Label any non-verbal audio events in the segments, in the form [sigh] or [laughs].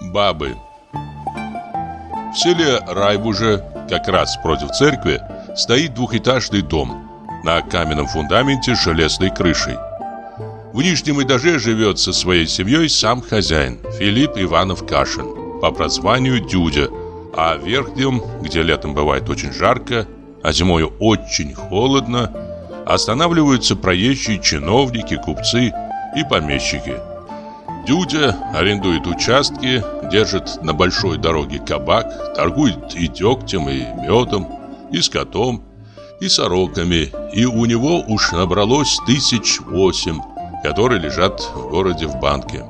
Бабы В селе Райбуже, как раз против церкви, стоит двухэтажный дом на каменном фундаменте с железной крышей. В нижнем этаже живет со своей семьей сам хозяин, Филипп Иванов Кашин, по прозванию Дюдя, а в верхнем, где летом бывает очень жарко, а зимой очень холодно, останавливаются проезжие чиновники, купцы и помещики. Дюдя арендует участки, держит на большой дороге кабак, торгует и дегтем, и медом, и скотом, и сороками, и у него уж набралось тысяч восемь, которые лежат в городе в банке.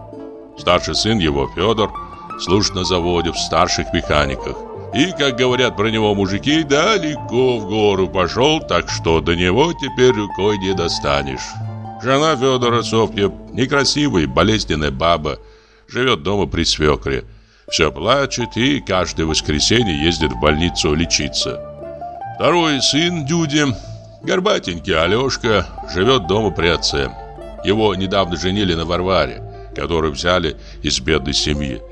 Старший сын его, Федор, служит на заводе в старших механиках. И, как говорят про него мужики, далеко в гору пошел, так что до него теперь рукой не достанешь. Жена Федора, Софья, некрасивая, болезненная баба, живет дома при свекре. Все плачет и каждое воскресенье ездит в больницу лечиться. Второй сын Дюди, горбатенький Алешка, живет дома при отце. Его недавно женили на Варваре, которую взяли из бедной семьи.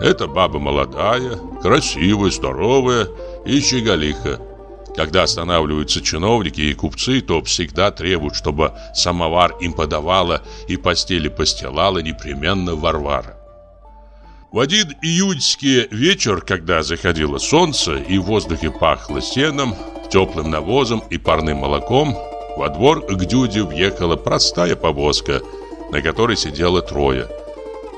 Это баба молодая, красивая, здоровая и щеголиха. Когда останавливаются чиновники и купцы, то всегда требуют, чтобы самовар им подавала и постели постилала непременно Варвара. В один июньский вечер, когда заходило солнце и в воздухе пахло сеном, теплым навозом и парным молоком, во двор к Дюде въехала простая повозка, на которой сидело трое –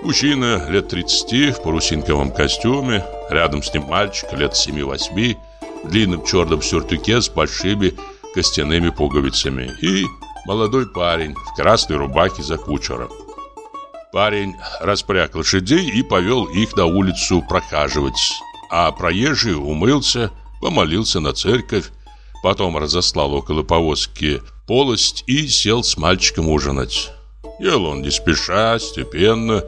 Мужчина лет 30 в парусинковом костюме, рядом с ним мальчик лет 7-8 в длинном черном сюртуке с большими костяными пуговицами и молодой парень в красной рубахе за кучером. Парень распряг лошадей и повел их на улицу прохаживать, а проезжий умылся, помолился на церковь, потом разослал около повозки полость и сел с мальчиком ужинать. Ел он не спеша, степенно,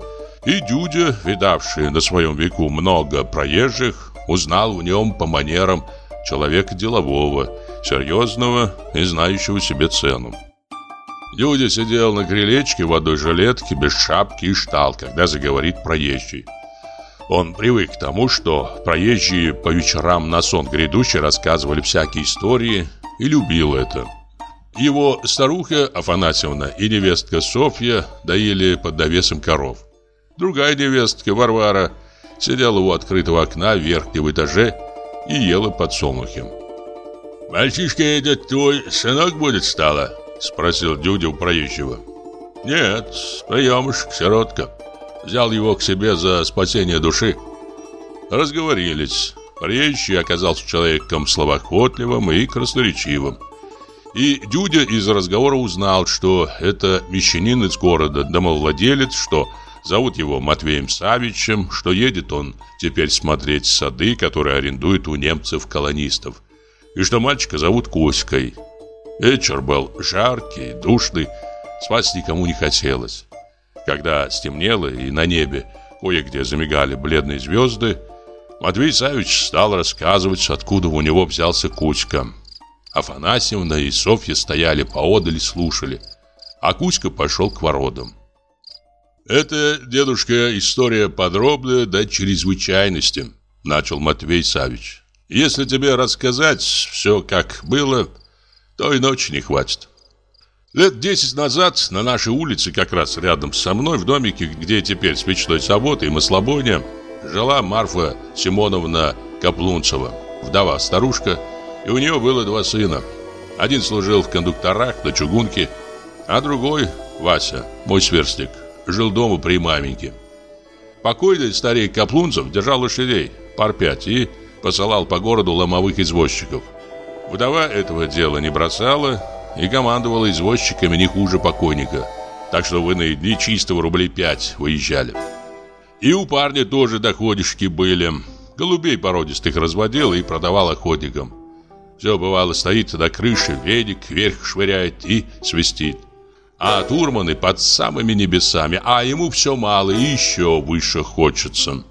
и Дюдя, видавший на своем веку много проезжих, узнал в нем по манерам человека делового, серьезного и знающего себе цену. Дюдя сидел на крылечке в одной жилетке, без шапки и ждал, когда заговорит проезжий. Он привык к тому, что проезжие по вечерам на сон грядущий рассказывали всякие истории и любил это. Его старуха Афанасьевна и невестка Софья доили под навесом коров. Другая невестка, Варвара, сидела у открытого окна в верхнем этаже и ела подсолнухи. «Мальчишка этот твой сынок будет стало?» Спросил Дюдя у проезжего. «Нет, приемышек, сиротка. Взял его к себе за спасение души». Разговорились. Приезжий оказался человеком словоохотливым и красноречивым. И Дюдя из разговора узнал, что это мещанин из города, домовладелец, что Зовут его Матвеем Савичем, что едет он теперь смотреть сады, которые арендуют у немцев-колонистов. И что мальчика зовут Коськой. Вечер был жаркий, душный, спать никому не хотелось. Когда стемнело и на небе кое-где замигали бледные звезды, Матвей Савич стал рассказывать, откуда у него взялся Кузька. Афанасьевна и Софья стояли поодаль и слушали, а Кузька пошел к воротам. «Это, дедушка, история подробная до чрезвычайности», — начал Матвей Савич. «Если тебе рассказать все, как было, то и ночи не хватит». Лет десять назад на нашей улице, как раз рядом со мной, в домике, где теперь свечной завод и маслобойня, жила Марфа Симоновна Каплунцева, вдова-старушка, и у нее было два сына. Один служил в кондукторах на чугунке, а другой, Вася, мой сверстник, жил дома при маменьке. Покойный старик Каплунцев держал лошадей, пар пять, и посылал по городу ломовых извозчиков. Вдова этого дела не бросала и командовала извозчиками не хуже покойника. Так что вы на дни чистого рублей пять выезжали. И у парня тоже доходишки были. Голубей породистых разводил и продавал охотникам. Все бывало стоит на крыше, ведик вверх швыряет и свистит а Турманы под самыми небесами, а ему все мало и еще выше хочется.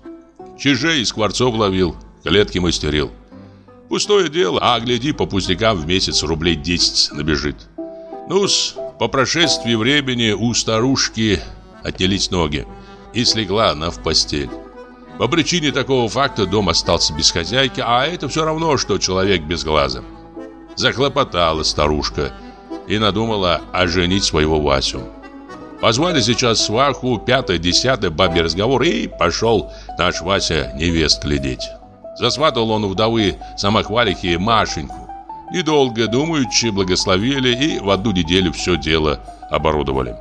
Чижей из скворцов ловил, клетки мастерил. Пустое дело, а гляди, по пустякам в месяц рублей 10 набежит. Ну-с, по прошествии времени у старушки отнялись ноги, и слегла она в постель. По причине такого факта дом остался без хозяйки, а это все равно, что человек без глаза. Захлопотала старушка и надумала оженить своего Васю. Позвали сейчас сваху, пятое, десятое, бабий разговор, и пошел наш Вася невест глядеть. Засватал он у вдовы самохвалихи Машеньку. Недолго думаючи, благословили и в одну неделю все дело оборудовали.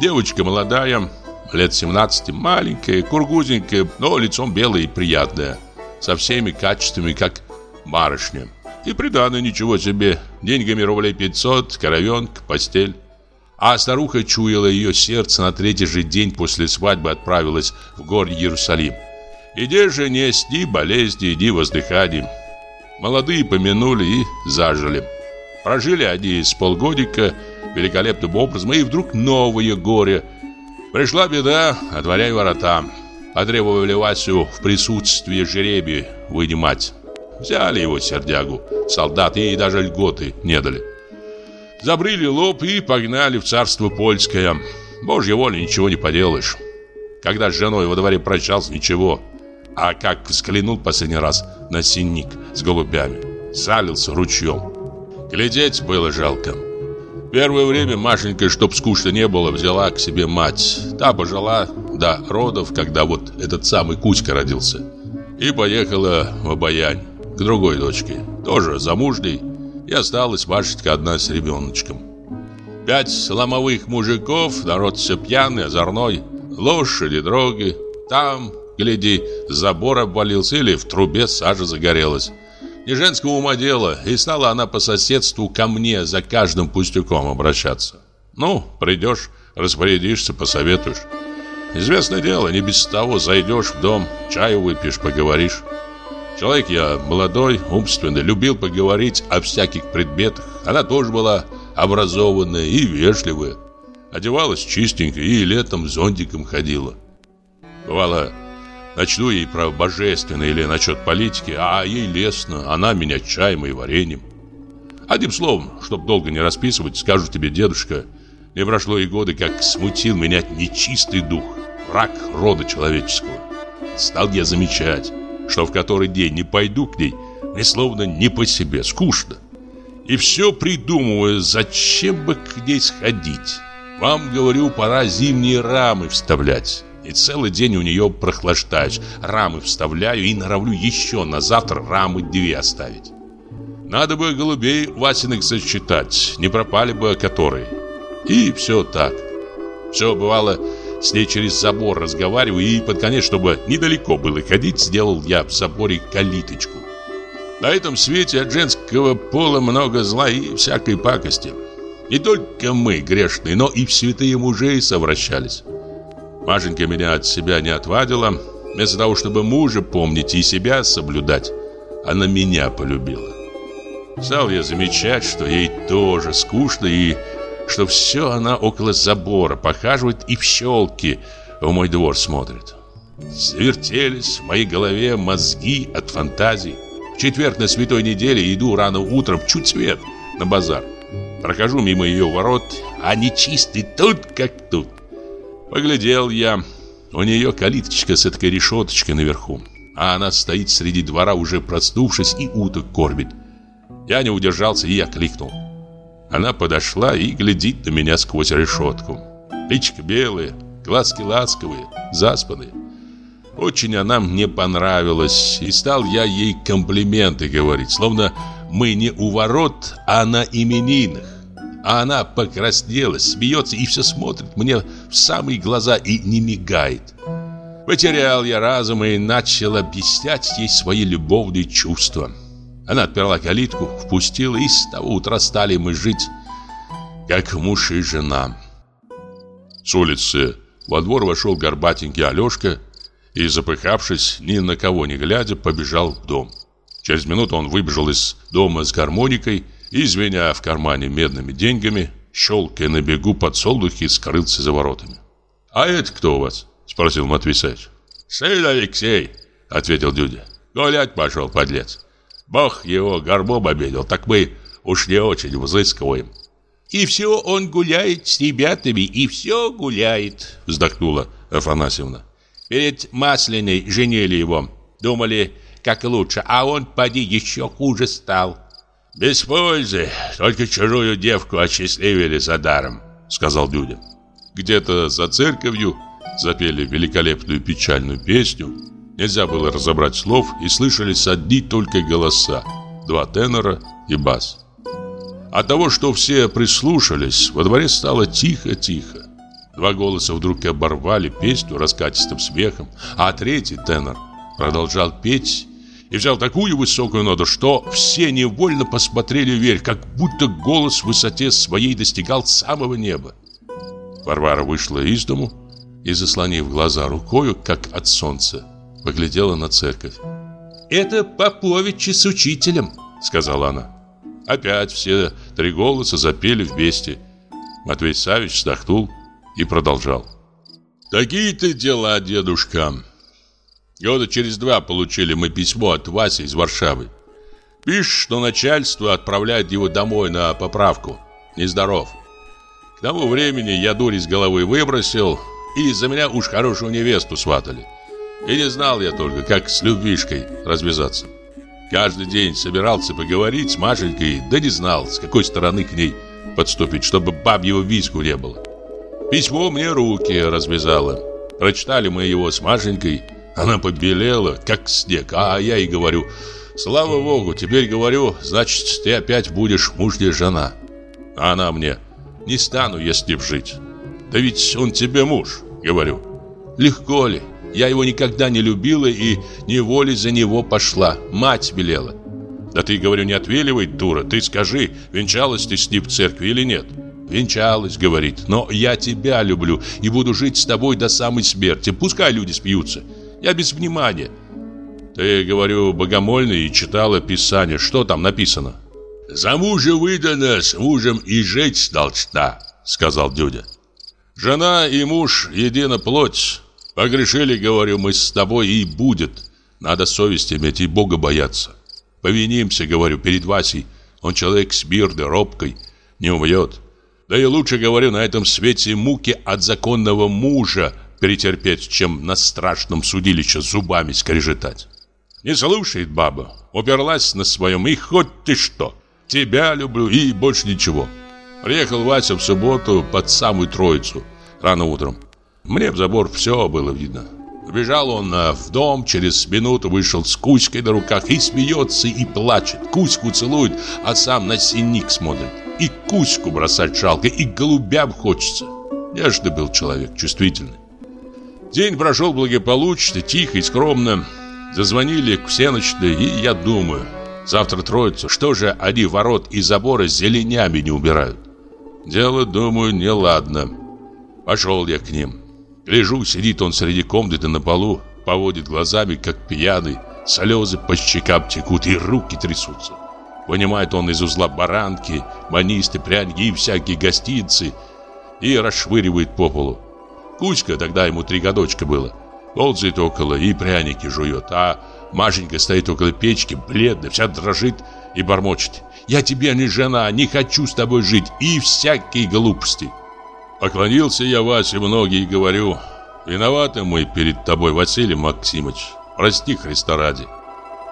Девочка молодая, лет 17, маленькая, кургузенькая, но лицом белое и приятное, со всеми качествами, как барышня. И приданное ничего себе, деньгами рублей 500, коровенка, постель. А старуха чуяла ее сердце на третий же день после свадьбы отправилась в город Иерусалим. Иди же нести болезни, иди воздыханий. Молодые помянули и зажили. Прожили они с полгодика великолепным образом, и вдруг новое горе – Пришла беда, отворяй ворота. Потребовали Васю в присутствии жеребий вынимать. Взяли его сердягу, солдаты и даже льготы не дали. Забрили лоб и погнали в царство польское. Божья воля, ничего не поделаешь. Когда с женой во дворе прощался, ничего. А как взглянул последний раз на синник с голубями, залился ручьем. Глядеть было жалко. Первое время Машенька, чтоб скучно не было, взяла к себе мать. Та пожила до родов, когда вот этот самый Кузька родился. И поехала в Обаянь к другой дочке, тоже замужней. И осталась Машенька одна с ребеночком. Пять ломовых мужиков, народ все пьяный, озорной, лошади, дроги. Там, гляди, забор обвалился или в трубе сажа загорелась. Не женского ума дело, и стала она по соседству ко мне за каждым пустяком обращаться. Ну, придешь, распорядишься, посоветуешь. Известное дело, не без того зайдешь в дом, чаю выпьешь, поговоришь. Человек я молодой, умственный, любил поговорить о всяких предметах. Она тоже была образованная и вежливая. Одевалась чистенько и летом зонтиком ходила. Бывало, Начну ей про божественное или насчет политики, а ей лестно, она меня чаем и вареньем. Одним словом, чтоб долго не расписывать, скажу тебе, дедушка, не прошло и годы, как смутил меня нечистый дух, враг рода человеческого. Стал я замечать, что в который день не пойду к ней, мне словно не по себе, скучно. И все придумываю, зачем бы к ней сходить. Вам, говорю, пора зимние рамы вставлять. И целый день у нее прохлаждаюсь, рамы вставляю и норовлю еще на завтра рамы две оставить. Надо бы голубей Васиных сосчитать, не пропали бы которые. И все так. Все бывало, с ней через забор разговариваю, и под конец, чтобы недалеко было ходить, сделал я в заборе калиточку. На этом свете от женского пола много зла и всякой пакости. Не только мы, грешные, но и святые мужи совращались. Машенька меня от себя не отвадила. Вместо того, чтобы мужа помнить и себя соблюдать, она меня полюбила. Стал я замечать, что ей тоже скучно и что все она около забора похаживает и в щелки в мой двор смотрит. Завертелись в моей голове мозги от фантазий. В четверг на святой неделе иду рано утром, чуть свет, на базар. Прохожу мимо ее ворот, а нечистый тут как тут. Поглядел я. У нее калиточка с этой решеточкой наверху. А она стоит среди двора, уже проснувшись, и уток кормит. Я не удержался и окликнул. Она подошла и глядит на меня сквозь решетку. Личка белая, глазки ласковые, заспанные. Очень она мне понравилась, и стал я ей комплименты говорить, словно мы не у ворот, а на именинах. А она покраснела, смеется и все смотрит мне в самые глаза и не мигает. Потерял я разум и начал объяснять ей свои любовные чувства. Она отперла калитку, впустила, и с того утра стали мы жить, как муж и жена. С улицы во двор вошел горбатенький Алешка и, запыхавшись, ни на кого не глядя, побежал в дом. Через минуту он выбежал из дома с гармоникой и, звеня в кармане медными деньгами, щелкая на бегу подсолнухи, скрылся за воротами. «А это кто у вас?» – спросил Матвей Савич. «Сын Алексей», – ответил Дюдя. «Гулять пошел, подлец. Бог его горбом обидел, так мы уж не очень взыскиваем». «И все он гуляет с ребятами, и все гуляет», – вздохнула Афанасьевна. Перед Масляной женили его. Думали, как лучше, а он, поди, еще хуже стал. Без пользы, только чужую девку осчастливили за даром, сказал Дюдя. Где-то за церковью запели великолепную печальную песню. Нельзя было разобрать слов, и слышались одни только голоса. Два тенора и бас. От того, что все прислушались, во дворе стало тихо-тихо. Два голоса вдруг оборвали песню раскатистым смехом, а третий тенор продолжал петь и взял такую высокую ноту, что все невольно посмотрели вверх, как будто голос в высоте своей достигал самого неба. Варвара вышла из дому и, заслонив глаза рукою, как от солнца, поглядела на церковь. «Это Поповичи с учителем», — сказала она. Опять все три голоса запели вместе. Матвей Савич вздохнул и продолжал. «Такие-то дела, дедушка. Года через два получили мы письмо от Васи из Варшавы. Пишет, что начальство отправляет его домой на поправку. Нездоров. К тому времени я дурь из головы выбросил, и за меня уж хорошую невесту сватали. И не знал я только, как с любвишкой развязаться. Каждый день собирался поговорить с Машенькой, да не знал, с какой стороны к ней подступить, чтобы бабьего виску не было. Письмо мне руки развязало. Прочитали мы его с Машенькой. Она побелела, как снег. А я ей говорю, слава богу, теперь говорю, значит, ты опять будешь мужняя жена. А она мне, не стану я с ним жить. Да ведь он тебе муж, говорю. Легко ли? Я его никогда не любила и неволей за него пошла. Мать велела. Да ты, говорю, не отвеливай, дура. Ты скажи, венчалась ты с ним в церкви или нет? Венчалась, говорит. Но я тебя люблю и буду жить с тобой до самой смерти. Пускай люди смеются. Я без внимания. Ты, говорю, богомольный и читала Писание. Что там написано? За мужа выдана, с мужем и жить должна, сказал дядя. Жена и муж едина плоть. Погрешили, говорю, мы с тобой и будет. Надо совесть иметь и Бога бояться. Повинимся, говорю, перед Васей. Он человек с бирдой, робкой, не убьет. Да и лучше, говорю, на этом свете муки от законного мужа перетерпеть, чем на страшном судилище зубами скрежетать. Не слушает баба, уперлась на своем, и хоть ты что. Тебя люблю и больше ничего. Приехал Вася в субботу под самую троицу, рано утром. Мне в забор все было видно. Бежал он э, в дом, через минуту вышел с Кузькой на руках и смеется, и плачет. Кузьку целует, а сам на синик смотрит. И Кузьку бросать жалко, и голубям хочется. Нежный был человек, чувствительный. День прошел благополучно, тихо и скромно. Зазвонили к всеночной, и я думаю, завтра троица, что же они ворот и забора зеленями не убирают? Дело, думаю, неладно. Пошел я к ним. Лежу, сидит он среди комнаты на полу, поводит глазами, как пьяный, слезы по щекам текут и руки трясутся. Вынимает он из узла баранки, манисты, пряники и всякие гостиницы и расшвыривает по полу. Кузька, тогда ему три годочка было, ползает около и пряники жует, а Машенька стоит около печки, бледная, вся дрожит и бормочет. «Я тебе не жена, не хочу с тобой жить» и всякие глупости. Поклонился я Васе многие говорю, виноваты мы перед тобой, Василий Максимович, прости Христа ради.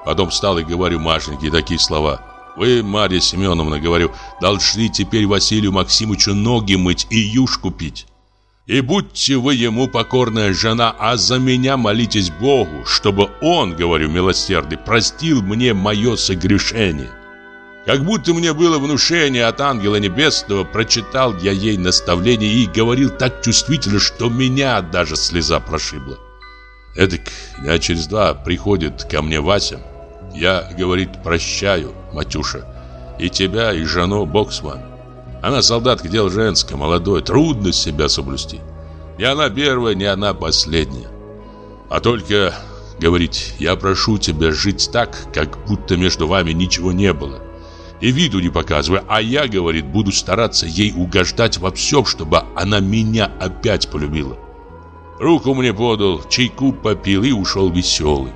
Потом встал и говорю Машеньке такие слова. Вы, Марья Семеновна, говорю, должны теперь Василию Максимовичу ноги мыть и юшку пить. И будьте вы ему покорная жена, а за меня молитесь Богу, чтобы он, говорю, милосердный, простил мне мое согрешение. Как будто мне было внушение от ангела небесного, прочитал я ей наставление и говорил так чувствительно, что меня даже слеза прошибла. Эдак дня через два приходит ко мне Вася. Я, говорит, прощаю, Матюша, и тебя, и жену, Бог с вами. Она солдатка, дело женское, молодое, трудно себя соблюсти. Не она первая, не она последняя. А только, говорит, я прошу тебя жить так, как будто между вами ничего не было и виду не показывая, а я, говорит, буду стараться ей угождать во всем, чтобы она меня опять полюбила. Руку мне подал, чайку попил и ушел веселый.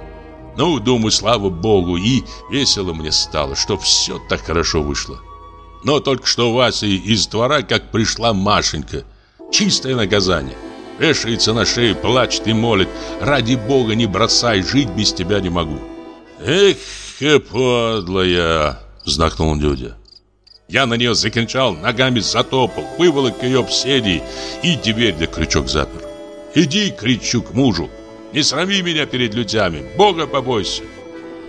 Ну, думаю, слава богу, и весело мне стало, что все так хорошо вышло. Но только что Вася из двора, как пришла Машенька. Чистое наказание. Вешается на шею, плачет и молит. Ради бога не бросай, жить без тебя не могу. Эх, подлая, вздохнул дядя. Я на нее закричал, ногами затопал, выволок ее в седи и дверь для крючок запер. Иди, кричу к мужу, не срами меня перед людьми, Бога побойся.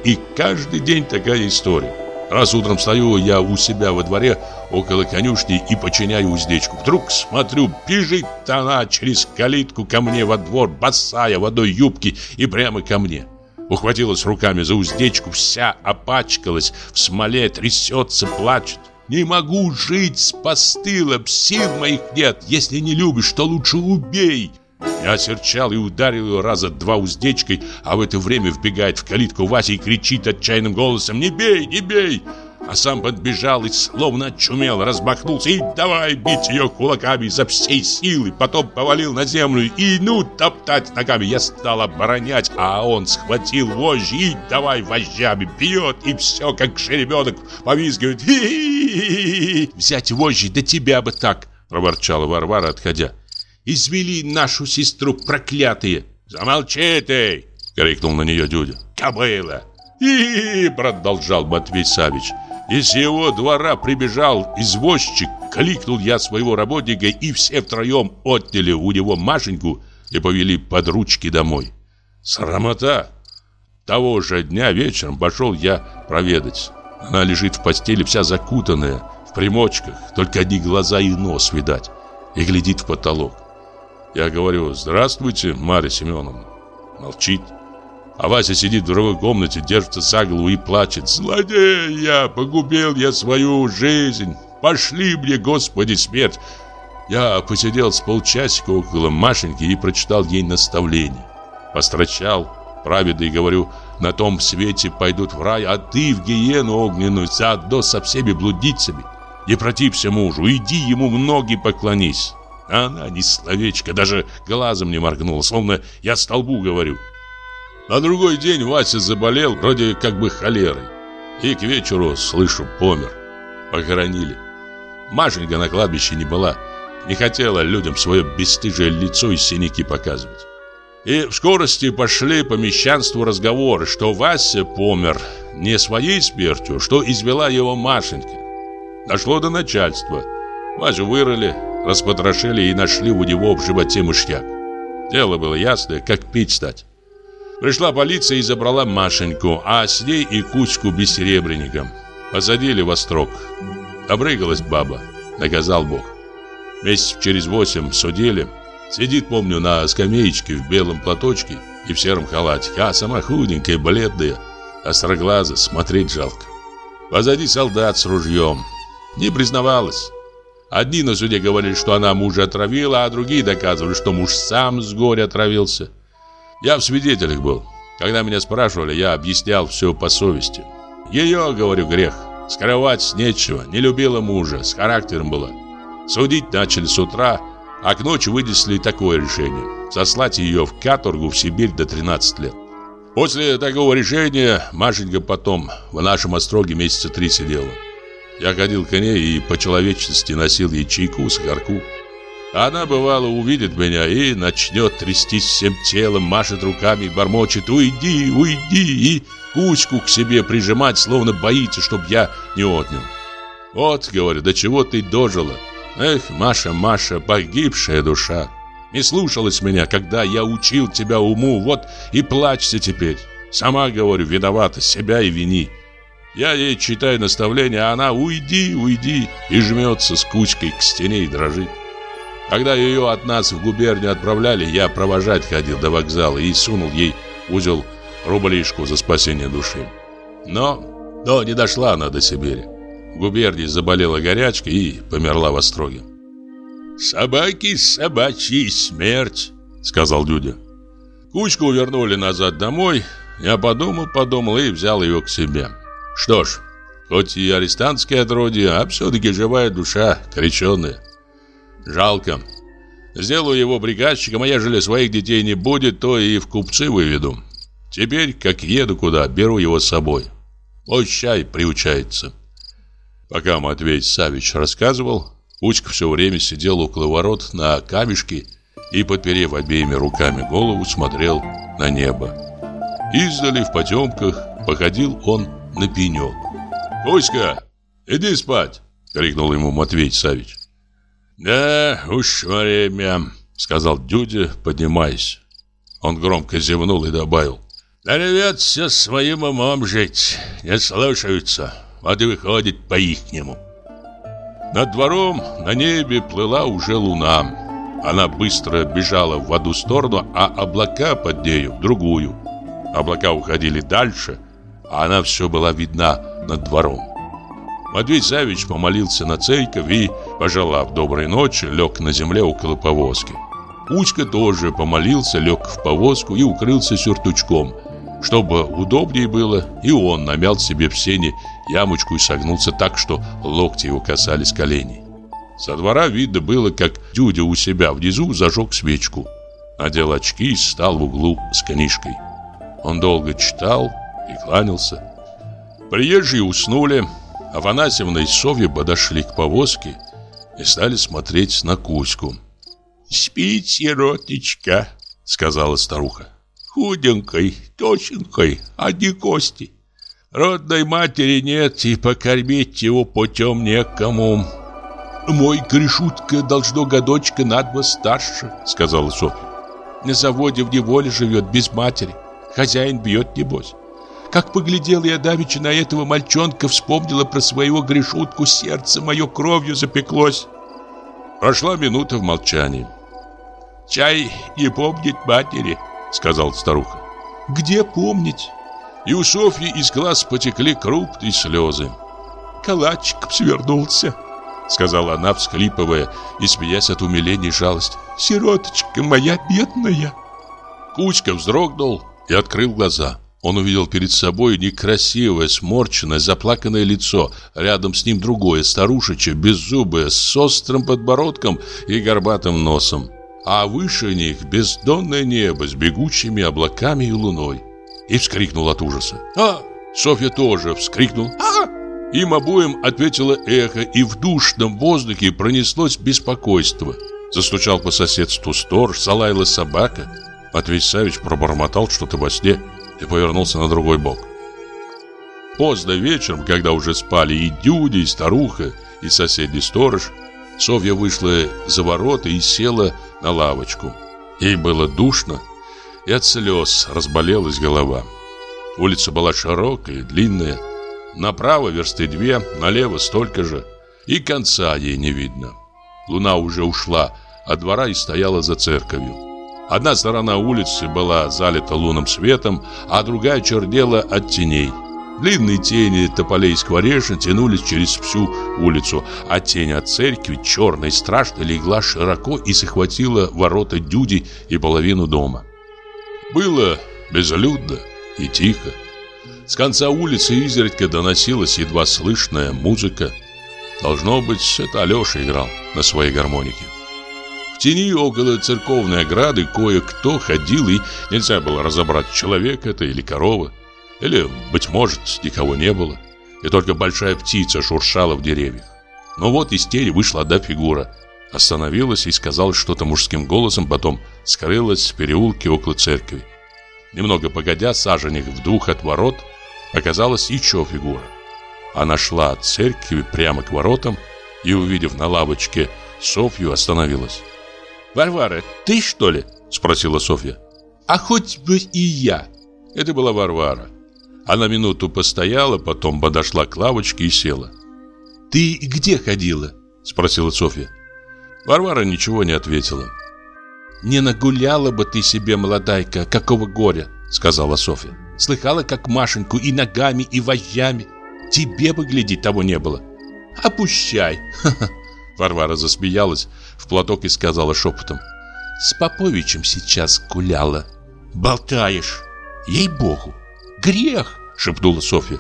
И каждый день такая история. Раз утром стою я у себя во дворе около конюшни и починяю уздечку. Вдруг смотрю, бежит она через калитку ко мне во двор, босая в одной юбке и прямо ко мне. Ухватилась руками за уздечку, вся опачкалась, в смоле трясется, плачет. Не могу жить с постылом, сил моих нет. Если не любишь, то лучше убей. Я осерчал и ударил его раза два уздечкой, а в это время вбегает в калитку Вася и кричит отчаянным голосом «Не бей, не бей!» А сам подбежал и словно очумел, разбахнулся и давай бить ее кулаками изо всей силы. Потом повалил на землю и ну топтать ногами. Я стал оборонять, а он схватил вожжи и давай вожжами бьет. И все, как жеребенок, повизгивает. Хи -хи -хи «Взять вожжи, да тебя бы так!» проворчала Варвара, отходя. Извели нашу сестру проклятые. Замолчи ты, крикнул на нее Дюдя. Кобыла. И, продолжал Матвей Савич. Из его двора прибежал извозчик, кликнул я своего работника, и все втроем отняли у него Машеньку и повели под ручки домой. Срамота! Того же дня вечером пошел я проведать. Она лежит в постели вся закутанная, в примочках, только одни глаза и нос видать, и глядит в потолок. Я говорю, здравствуйте, Марья Семеновна. Молчит. А Вася сидит в другой комнате, держится за голову и плачет. Злодей я, погубил я свою жизнь. Пошли мне, Господи, смерть. Я посидел с полчасика около Машеньки и прочитал ей наставление. Построчал, праведно и говорю, на том свете пойдут в рай, а ты в гиену огненную, заодно со всеми блудницами. Не протився мужу, иди ему в ноги поклонись. А она ни словечко, даже глазом не моргнула, словно я столбу говорю. На другой день Вася заболел, вроде как бы холерой. И к вечеру, слышу, помер. Похоронили. Машенька на кладбище не была. Не хотела людям свое бесстыжее лицо и синяки показывать. И в скорости пошли по мещанству разговоры, что Вася помер не своей смертью, что извела его Машенька. Дошло до начальства. Васю вырыли, Распотрошили и нашли у него в животе мышьяк. Дело было ясное, как пить стать. Пришла полиция и забрала Машеньку, а с ней и кучку бессеребренника. Посадили во строк. Обрыгалась баба, наказал Бог. Месяц через восемь судили. Сидит, помню, на скамеечке в белом платочке и в сером халатике, а сама худенькая, бледная, остроглаза, смотреть жалко. Позади солдат с ружьем. Не признавалась. Одни на суде говорили, что она мужа отравила, а другие доказывали, что муж сам с горя отравился. Я в свидетелях был. Когда меня спрашивали, я объяснял все по совести. Ее, говорю, грех. Скрывать нечего. Не любила мужа, с характером была. Судить начали с утра, а к ночи вынесли такое решение. Сослать ее в каторгу в Сибирь до 13 лет. После такого решения Машенька потом в нашем остроге месяца три сидела. Я ходил к ней и по человечности носил ей чайку, сахарку. Она, бывало, увидит меня и начнет трястись всем телом, машет руками и бормочет «Уйди, уйди!» и кучку к себе прижимать, словно боится, чтоб я не отнял. «Вот, — говорю, — до чего ты дожила? Эх, Маша, Маша, погибшая душа! Не слушалась меня, когда я учил тебя уму, вот и плачься теперь. Сама, говорю, виновата, себя и вини». Я ей читаю наставление, а она «Уйди, уйди!» и жмется с кучкой к стене и дрожит. Когда ее от нас в губернию отправляли, я провожать ходил до вокзала и сунул ей узел рублишку за спасение души. Но, но не дошла она до Сибири. В губернии заболела горячка и померла в Остроге. «Собаки собачьи смерть», — сказал Дюдя. Кучку вернули назад домой. Я подумал, подумал и взял ее к себе. Что ж, хоть и арестантское отродье, а все-таки живая душа, крещенная. Жалко. Сделаю его приказчиком, а ежели своих детей не будет, то и в купцы выведу. Теперь, как еду куда, беру его с собой. Пусть чай приучается. Пока Матвей Савич рассказывал, Кучка все время сидел около ворот на камешке и, подперев обеими руками голову, смотрел на небо. Издали в потемках походил он на пенек. «Кузька, иди спать!» — крикнул ему Матвей Савич. «Да, уж время», — сказал Дюдя, поднимаясь. Он громко зевнул и добавил. «Нарвется своим умом жить, не слушаются, вот и выходит по-ихнему». Над двором на небе плыла уже луна. Она быстро бежала в одну сторону, а облака под нею в другую. Облака уходили дальше, а она все была видна над двором. Матвей Савич помолился на церковь и, пожелав доброй ночи, лег на земле около повозки. Учка тоже помолился, лег в повозку и укрылся сюртучком. Чтобы удобнее было, и он намял себе в сене ямочку и согнулся так, что локти его касались коленей. Со двора видно было, как Дюдя у себя внизу зажег свечку. Надел очки и стал в углу с книжкой. Он долго читал и кланялся. Приезжие уснули, Афанасьевна и Софья подошли к повозке и стали смотреть на Кузьку. «Спит сироточка», — сказала старуха. «Худенькой, точенькой, одни кости. Родной матери нет, и покормить его путем некому». «Мой Гришутка должно годочка на два старше», — сказала Софья. «На заводе в неволе живет без матери. Хозяин бьет, небось. Как поглядел я давеча на этого мальчонка, вспомнила про своего грешутку, сердце мое кровью запеклось. Прошла минута в молчании. «Чай не помнит матери», — сказал старуха. «Где помнить?» И у Софьи из глаз потекли крупные слезы. «Калачик свернулся», — сказала она, всхлипывая и смеясь от умиления и жалости. «Сироточка моя бедная!» Кучка вздрогнул и открыл глаза. Он увидел перед собой некрасивое, сморченное, заплаканное лицо. Рядом с ним другое, старушечье, беззубое, с острым подбородком и горбатым носом. А выше них бездонное небо с бегущими облаками и луной. И вскрикнул от ужаса. «А!» Софья тоже вскрикнул. «А!» Им обоим ответило эхо, и в душном воздухе пронеслось беспокойство. Застучал по соседству сторож, залаяла собака. Матвей Савич пробормотал что-то во сне и повернулся на другой бок. Поздно вечером, когда уже спали и Дюдя, и старуха, и соседний сторож, Софья вышла за ворота и села на лавочку. Ей было душно, и от слез разболелась голова. Улица была широкая и длинная. Направо версты две, налево столько же. И конца ей не видно. Луна уже ушла от двора и стояла за церковью. Одна сторона улицы была залита лунным светом, а другая чернела от теней. Длинные тени тополей и скворечин тянулись через всю улицу, а тень от церкви, черная и страшная, легла широко и захватила ворота Дюди и половину дома. Было безлюдно и тихо. С конца улицы изредка доносилась едва слышная музыка. Должно быть, это Алеша играл на своей гармонике тени около церковной ограды кое-кто ходил, и нельзя было разобрать, человек это или корова. Или, быть может, никого не было. И только большая птица шуршала в деревьях. Но вот из тени вышла одна фигура. Остановилась и сказала что-то мужским голосом, потом скрылась в переулке около церкви. Немного погодя, саженек в двух от ворот, оказалась еще фигура. Она шла от церкви прямо к воротам и, увидев на лавочке Софью, остановилась. «Варвара, ты что ли?» – спросила Софья. «А хоть бы и я». Это была Варвара. Она минуту постояла, потом подошла к лавочке и села. «Ты где ходила?» – спросила Софья. Варвара ничего не ответила. «Не нагуляла бы ты себе, молодайка, какого горя!» – сказала Софья. «Слыхала, как Машеньку и ногами, и вожжами. Тебе бы глядеть того не было. Опущай!» [laughs] Варвара засмеялась в платок и сказала шепотом. «С Поповичем сейчас гуляла». «Болтаешь! Ей-богу! Грех!» — шепнула Софья.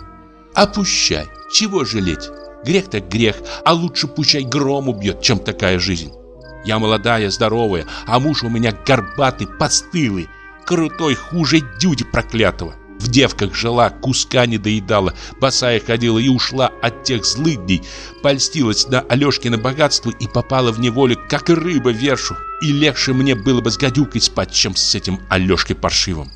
«Опущай! Чего жалеть? Грех так грех, а лучше пущай гром убьет, чем такая жизнь. Я молодая, здоровая, а муж у меня горбатый, постылый, крутой, хуже дюди проклятого. В девках жила, куска не доедала, босая ходила и ушла от тех злых дней, польстилась на Алешкино богатство и попала в неволю, как рыба вершу. и легче мне было бы с гадюкой спать, чем с этим Алешкой паршивым.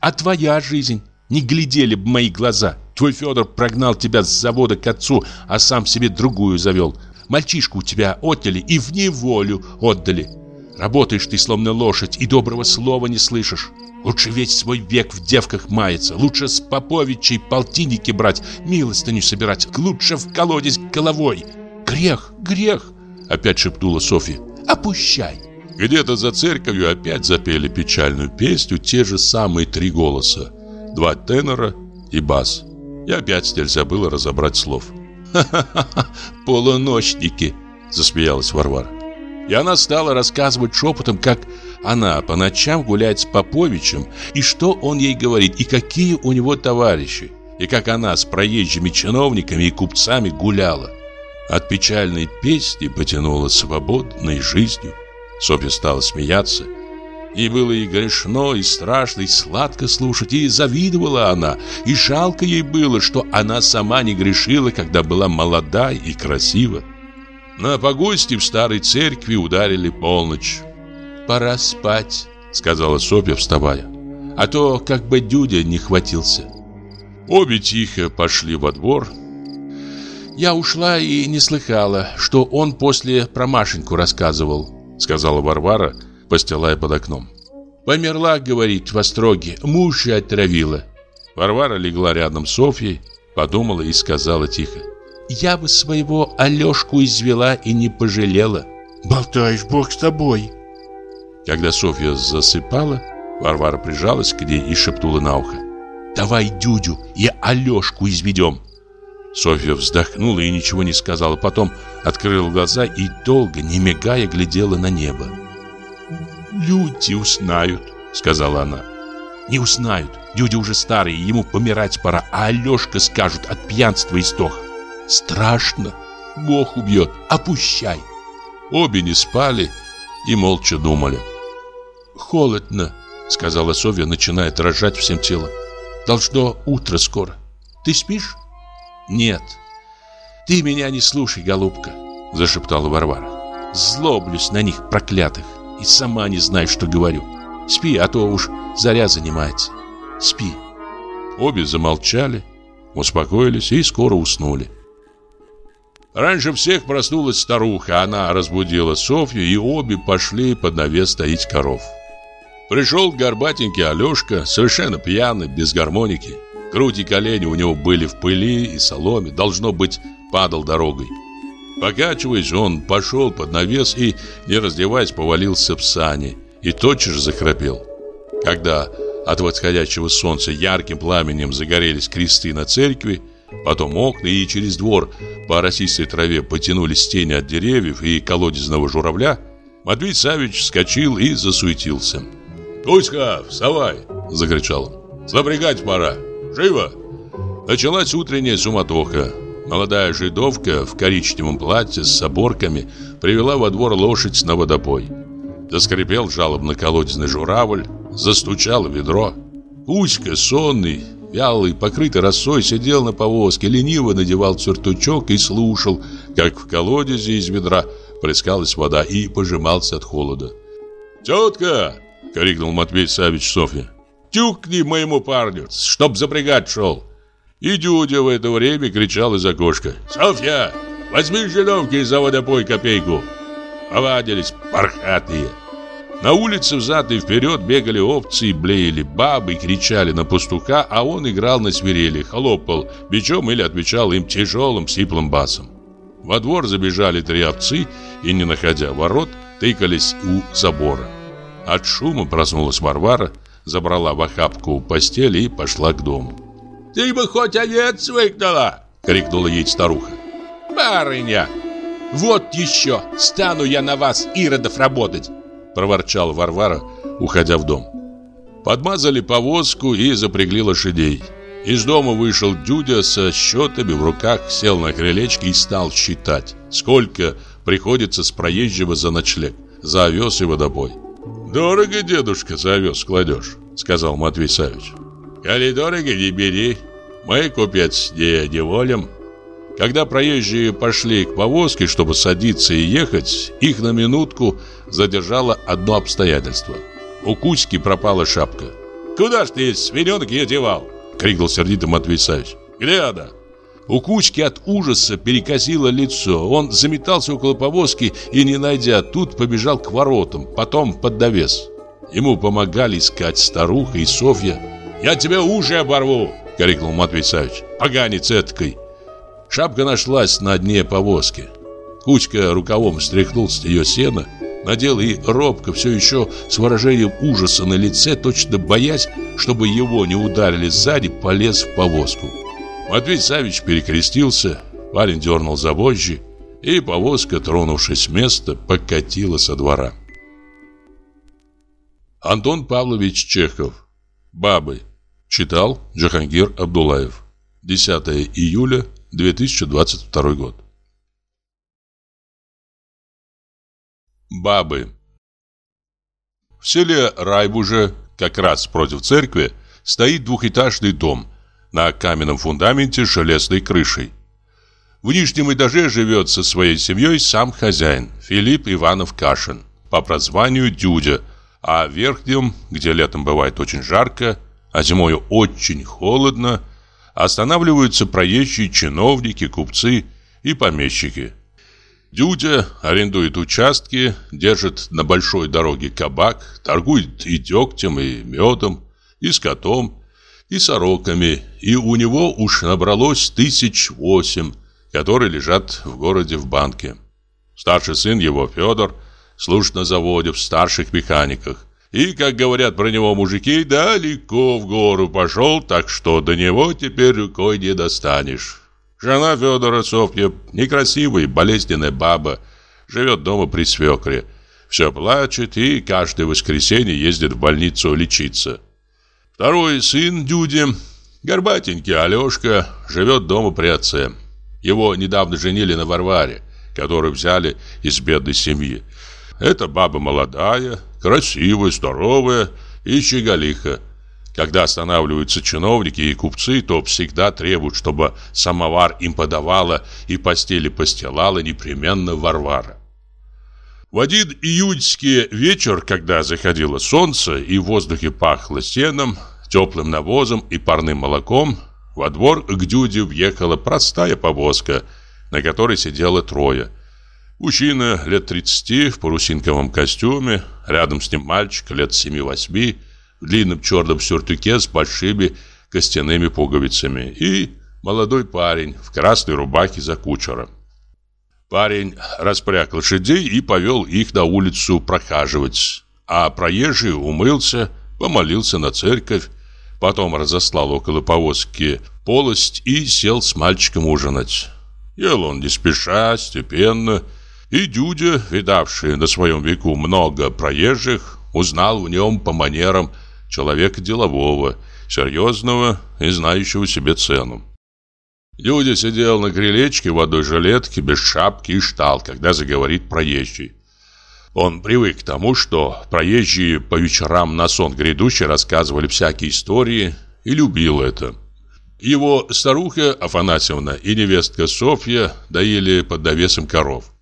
А твоя жизнь? Не глядели бы мои глаза. Твой Федор прогнал тебя с завода к отцу, а сам себе другую завел. Мальчишку у тебя отняли и в неволю отдали. Работаешь ты словно лошадь и доброго слова не слышишь. Лучше весь свой век в девках маяться, лучше с поповичей полтинники брать, милостыню собирать, лучше в колодец головой. Грех, грех, опять шепнула Софья. Опущай. Где-то за церковью опять запели печальную песню те же самые три голоса. Два тенора и бас. И опять нельзя было разобрать слов. «Ха-ха-ха, полуночники!» – засмеялась Варвара. И она стала рассказывать шепотом, как она по ночам гуляет с Поповичем, и что он ей говорит, и какие у него товарищи, и как она с проезжими чиновниками и купцами гуляла. От печальной песни потянула свободной жизнью. Софья стала смеяться. И было и грешно, и страшно, и сладко слушать, и завидовала она, и жалко ей было, что она сама не грешила, когда была молода и красива. На погосте в старой церкви ударили полночь. «Пора спать», — сказала Софья, вставая. «А то как бы Дюдя не хватился». Обе тихо пошли во двор. «Я ушла и не слыхала, что он после про Машеньку рассказывал», — сказала Варвара, постилая под окном. «Померла, — говорит, — в остроге, муж и отравила». Варвара легла рядом с Софьей, подумала и сказала тихо. Я бы своего Алешку извела и не пожалела. Болтаешь, Бог с тобой. Когда Софья засыпала, Варвара прижалась к ней и шепнула на ухо. Давай Дюдю и Алешку изведем. Софья вздохнула и ничего не сказала. Потом открыла глаза и долго, не мигая, глядела на небо. «Люди узнают», — сказала она. «Не узнают. Дюдя уже старый, ему помирать пора, а Алешка скажут от пьянства и стоха. Страшно. Бог убьет. Опущай. Обе не спали и молча думали. Холодно, сказала Софья, начиная дрожать всем телом. Должно утро скоро. Ты спишь? Нет. Ты меня не слушай, голубка, зашептала Варвара. Злоблюсь на них проклятых и сама не знаю, что говорю. Спи, а то уж заря занимается. Спи. Обе замолчали, успокоились и скоро уснули. Раньше всех проснулась старуха, она разбудила Софью, и обе пошли под навес стоить коров. Пришел горбатенький Алешка, совершенно пьяный, без гармоники. Грудь и колени у него были в пыли и соломе, должно быть, падал дорогой. Покачиваясь, он пошел под навес и, не раздеваясь, повалился в сани и тотчас же захрапел. Когда от восходящего солнца ярким пламенем загорелись кресты на церкви, Потом окна и через двор по росистой траве потянулись тени от деревьев и колодезного журавля. Матвей Савич вскочил и засуетился. «Туська, вставай!» – закричал он. «Запрягать пора! Живо!» Началась утренняя суматоха. Молодая жидовка в коричневом платье с оборками привела во двор лошадь на водопой. Заскрипел жалобно колодезный журавль, застучало ведро. Кузька, сонный, Вялый, покрытый росой, сидел на повозке, лениво надевал цуртучок и слушал, как в колодезе из ведра плескалась вода и пожимался от холода. «Тетка!» — крикнул Матвей Савич Софья. «Тюкни моему парню, чтоб запрягать шел!» И Дюдя в это время кричал из окошка. «Софья, возьми жидовки за водопой копейку!» Повадились пархатые. На улице взад и вперед бегали овцы и блеяли бабы, кричали на пастуха, а он играл на свирели, хлопал бичом или отвечал им тяжелым сиплым басом. Во двор забежали три овцы и, не находя ворот, тыкались у забора. От шума проснулась Варвара, забрала в охапку постели и пошла к дому. «Ты бы хоть овец выгнала!» — крикнула ей старуха. «Барыня! Вот еще! Стану я на вас, иродов, работать! проворчал Варвара, уходя в дом. Подмазали повозку и запрягли лошадей. Из дома вышел Дюдя со счетами в руках, сел на крылечке и стал считать, сколько приходится с проезжего за ночлег, за овес и водопой. «Дорого, дедушка, за овес кладешь», — сказал Матвей Савич. «Коли дорого, не бери. Мы, купец, не неволим. Когда проезжие пошли к повозке, чтобы садиться и ехать, их на минутку задержало одно обстоятельство. У Кузьки пропала шапка. «Куда ж ты, свиненок, ее девал?» — крикнул сердито Матвей Савич. «Где она?» У Кучки от ужаса перекосило лицо. Он заметался около повозки и, не найдя тут, побежал к воротам, потом под довес. Ему помогали искать старуха и Софья. «Я тебе уши оборву!» — крикнул Матвей Савич. «Поганец эткой!» Шапка нашлась на дне повозки. Кучка рукавом стряхнул с нее сено, надел и робко, все еще с выражением ужаса на лице, точно боясь, чтобы его не ударили сзади, полез в повозку. Матвей Савич перекрестился, парень дернул за вожжи, и повозка, тронувшись с места, покатила со двора. Антон Павлович Чехов. Бабы. Читал Джахангир Абдулаев. 10 июля 2022 год. Бабы. В селе Райбуже, как раз против церкви, стоит двухэтажный дом – на каменном фундаменте с железной крышей. В нижнем этаже живет со своей семьей сам хозяин, Филипп Иванов Кашин, по прозванию Дюдя, а в верхнем, где летом бывает очень жарко, а зимой очень холодно, останавливаются проезжие чиновники, купцы и помещики. Дюдя арендует участки, держит на большой дороге кабак, торгует и дегтем, и медом, и скотом, и сороками, и у него уж набралось тысяч восемь, которые лежат в городе в банке. Старший сын его, Федор, служит на заводе в старших механиках. И, как говорят про него мужики, далеко в гору пошел, так что до него теперь рукой не достанешь. Жена Федора, Софья, некрасивая, болезненная баба, живет дома при свекре. Все плачет и каждое воскресенье ездит в больницу лечиться. Второй сын Дюди, горбатенький Алешка, живет дома при отце. Его недавно женили на Варваре, которую взяли из бедной семьи. Это баба молодая, красивая, здоровая и щеголиха. Когда останавливаются чиновники и купцы, то всегда требуют, чтобы самовар им подавала и постели постилала непременно Варвара. В один июньский вечер, когда заходило солнце и в воздухе пахло сеном, теплым навозом и парным молоком, во двор к Дюде въехала простая повозка, на которой сидело трое. Мужчина лет 30 в парусинковом костюме, рядом с ним мальчик лет 7-8 в длинном черном сюртуке с большими костяными пуговицами и молодой парень в красной рубахе за кучера. Парень распряг лошадей и повел их на улицу прохаживать, а проезжий умылся, помолился на церковь, потом разослал около повозки полость и сел с мальчиком ужинать. Ел он не спеша, степенно, и Дюдя, видавший на своем веку много проезжих, узнал в нем по манерам человека делового, серьезного и знающего себе цену. Дюдя сидел на крылечке в одной жилетке, без шапки и ждал, когда заговорит проезжий. Он привык к тому, что проезжие по вечерам на сон грядущий рассказывали всякие истории и любил это. Его старуха Афанасьевна и невестка Софья доили под навесом коров.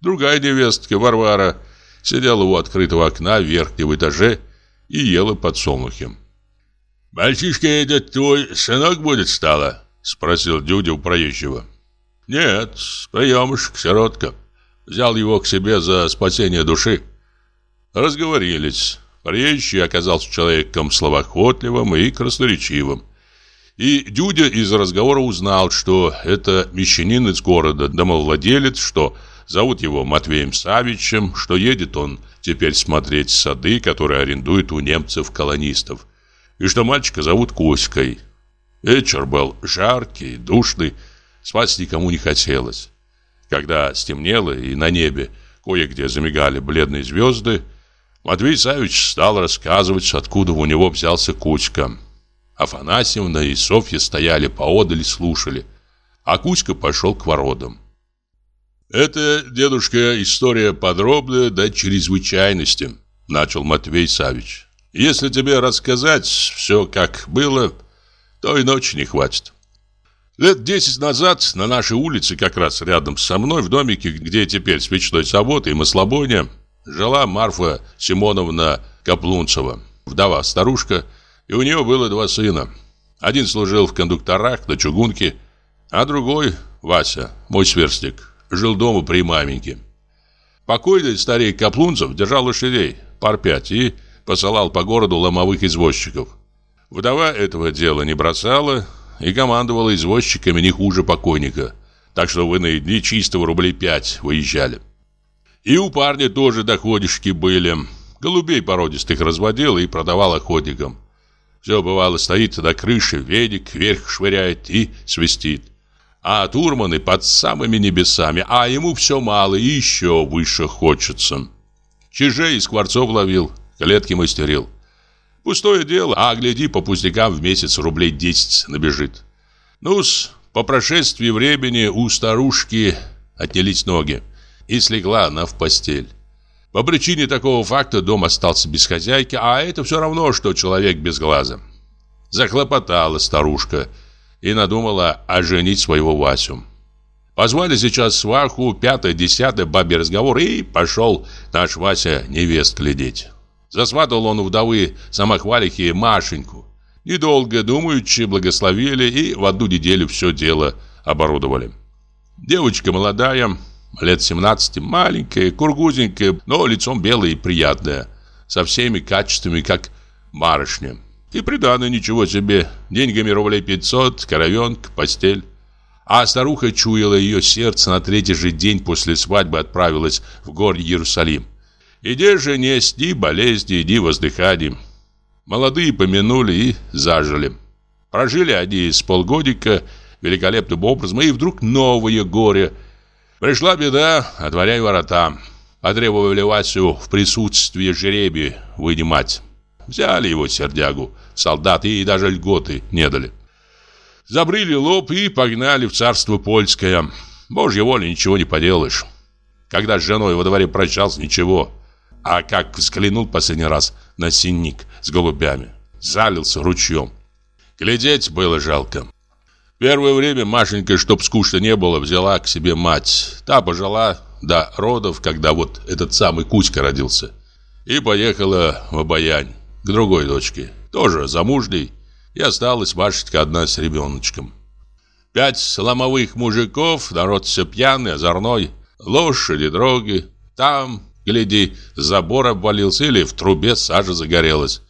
Другая невестка, Варвара, сидела у открытого окна в верхнем этаже и ела подсолнухи. «Мальчишка этот твой сынок будет стало?» Спросил Дюдя у проезжего. Нет, приемышек, сиротка. Взял его к себе за спасение души. Разговорились. Приезжий оказался человеком словоохотливым и красноречивым. И Дюдя из разговора узнал, что это мещанин из города, домовладелец, что зовут его Матвеем Савичем, что едет он теперь смотреть сады, которые арендует у немцев-колонистов, и что мальчика зовут Коськой. Вечер был жаркий, душный, спать никому не хотелось. Когда стемнело и на небе кое-где замигали бледные звезды, Матвей Савич стал рассказывать, откуда у него взялся Кузька. Афанасьевна и Софья стояли поодаль и слушали, а Кузька пошел к воротам. «Это, дедушка, история подробная до чрезвычайности», — начал Матвей Савич. «Если тебе рассказать все, как было, то и ночи не хватит. Лет десять назад на нашей улице, как раз рядом со мной, в домике, где теперь свечной завод и маслобойня, жила Марфа Симоновна Каплунцева, вдова-старушка, и у нее было два сына. Один служил в кондукторах на чугунке, а другой, Вася, мой сверстник, жил дома при маменьке. Покойный старик Каплунцев держал лошадей, пар пять, и посылал по городу ломовых извозчиков. Вдова этого дела не бросала, и командовала извозчиками не хуже покойника. Так что вы на дни чистого рублей пять выезжали. И у парня тоже доходишки были. Голубей породистых разводил и продавал охотникам. Все бывало стоит на крыше, ведик вверх швыряет и свистит. А турманы под самыми небесами, а ему все мало и еще выше хочется. Чижей из скворцов ловил, клетки мастерил. Пустое дело, а гляди, по пустякам в месяц рублей 10 набежит. Ну-с, по прошествии времени у старушки отнялись ноги, и слегла она в постель. По причине такого факта дом остался без хозяйки, а это все равно, что человек без глаза. Захлопотала старушка и надумала оженить своего Васю. Позвали сейчас сваху, пятое, десятое, бабе разговор, и пошел наш Вася невест глядеть. Засватал он вдовы самохвалихи Машеньку. Недолго думаючи, благословили и в одну неделю все дело оборудовали. Девочка молодая, лет 17, маленькая, кургузенькая, но лицом белое и приятное, со всеми качествами, как барышня. И приданное ничего себе, деньгами рублей 500, коровенка, постель. А старуха чуяла ее сердце на третий же день после свадьбы отправилась в город Иерусалим. Иди же нести болезни, иди воздыханий. Молодые помянули и зажили. Прожили они с полгодика великолепным образом, и вдруг новое горе. Пришла беда, отворяй ворота. Потребовали Васю в присутствии жеребия вынимать. Взяли его сердягу, солдаты, и даже льготы не дали. Забрили лоб и погнали в царство польское. Божья воля, ничего не поделаешь. Когда с женой во дворе прощался, ничего. А как взглянул последний раз на синник с голубями, залился ручьем. Глядеть было жалко. Первое время Машенька, чтоб скучно не было, взяла к себе мать. Та пожила до родов, когда вот этот самый Кузька родился. И поехала в Обаянь к другой дочке, тоже замужней. И осталась Машечка одна с ребеночком. Пять ломовых мужиков, народ все пьяный, озорной, лошади, дроги. Там Гляди, забор обвалился или в трубе сажа загорелась.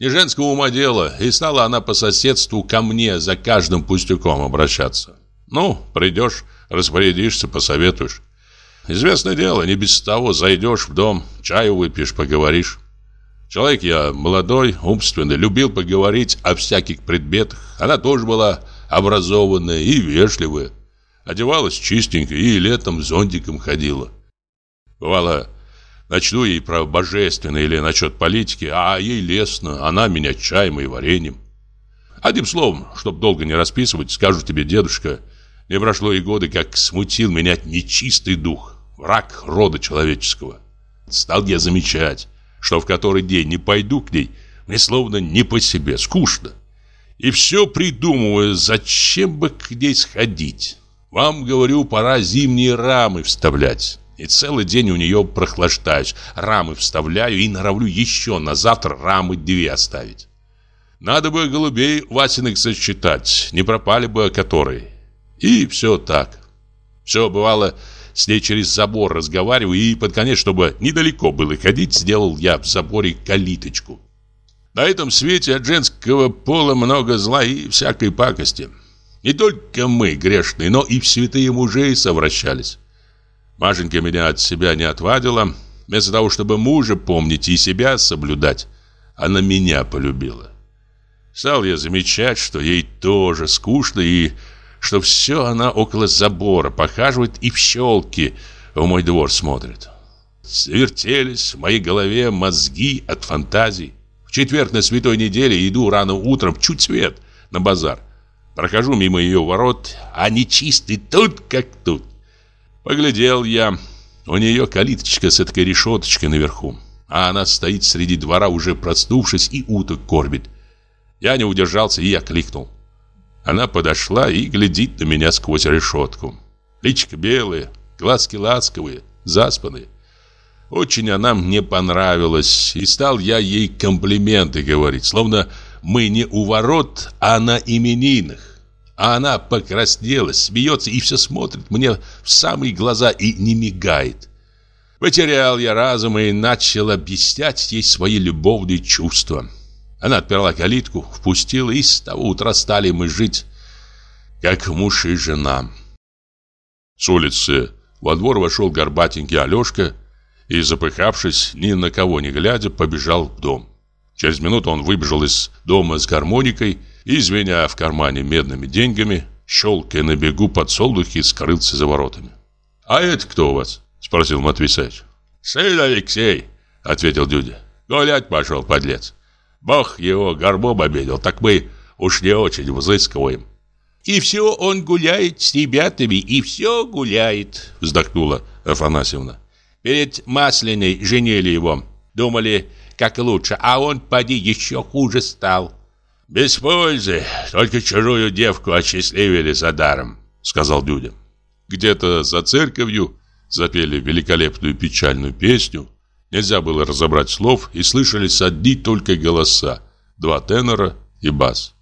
Не женского ума дело, и стала она по соседству ко мне за каждым пустяком обращаться. Ну, придешь, распорядишься, посоветуешь. Известное дело, не без того зайдешь в дом, чаю выпьешь, поговоришь. Человек я молодой, умственный, любил поговорить о всяких предметах. Она тоже была образованная и вежливая. Одевалась чистенько и летом зонтиком ходила. Бывало, Начну ей про божественное или насчет политики, а ей лестно, она меня чаем и вареньем. Одним словом, чтоб долго не расписывать, скажу тебе, дедушка, не прошло и годы, как смутил меня нечистый дух, враг рода человеческого. Стал я замечать, что в который день не пойду к ней, мне словно не по себе, скучно. И все придумываю, зачем бы к ней сходить. Вам, говорю, пора зимние рамы вставлять. И целый день у нее прохлаждаюсь, рамы вставляю и норовлю еще на завтра рамы две оставить. Надо бы голубей Васиных сосчитать, не пропали бы которые. И все так. Все бывало, с ней через забор разговариваю, и под конец, чтобы недалеко было ходить, сделал я в заборе калиточку. На этом свете от женского пола много зла и всякой пакости. Не только мы, грешные, но и святые мужи совращались. Машенька меня от себя не отвадила. Вместо того, чтобы мужа помнить и себя соблюдать, она меня полюбила. Стал я замечать, что ей тоже скучно и что все она около забора похаживает и в щелки в мой двор смотрит. Свертелись в моей голове мозги от фантазий. В четверг на святой неделе иду рано утром, чуть свет, на базар. Прохожу мимо ее ворот, а нечистый тут как тут. Поглядел я. У нее калиточка с этой решеточкой наверху. А она стоит среди двора, уже проснувшись, и уток кормит. Я не удержался и окликнул. Она подошла и глядит на меня сквозь решетку. Личка белая, глазки ласковые, заспанные. Очень она мне понравилась, и стал я ей комплименты говорить, словно мы не у ворот, а на именинах. А она покраснела, смеется и все смотрит мне в самые глаза и не мигает. Потерял я разум и начал объяснять ей свои любовные чувства. Она отперла калитку, впустила, и с того утра стали мы жить, как муж и жена. С улицы во двор вошел горбатенький Алешка и, запыхавшись, ни на кого не глядя, побежал в дом. Через минуту он выбежал из дома с гармоникой и, звеня в кармане медными деньгами, щелкая на бегу подсолнухи, скрылся за воротами. «А это кто у вас?» – спросил Матвей Савич. «Сын Алексей», – ответил Дюдя. «Гулять пошел, подлец. Бог его горбом обидел, так мы уж не очень взыскиваем». «И все он гуляет с ребятами, и все гуляет», – вздохнула Афанасьевна. «Перед Масляной женили его. Думали, как лучше, а он, поди, еще хуже стал». «Без пользы, только чужую девку осчастливили за даром», — сказал Дюдя. Где-то за церковью запели великолепную печальную песню. Нельзя было разобрать слов, и слышались одни только голоса, два тенора и бас.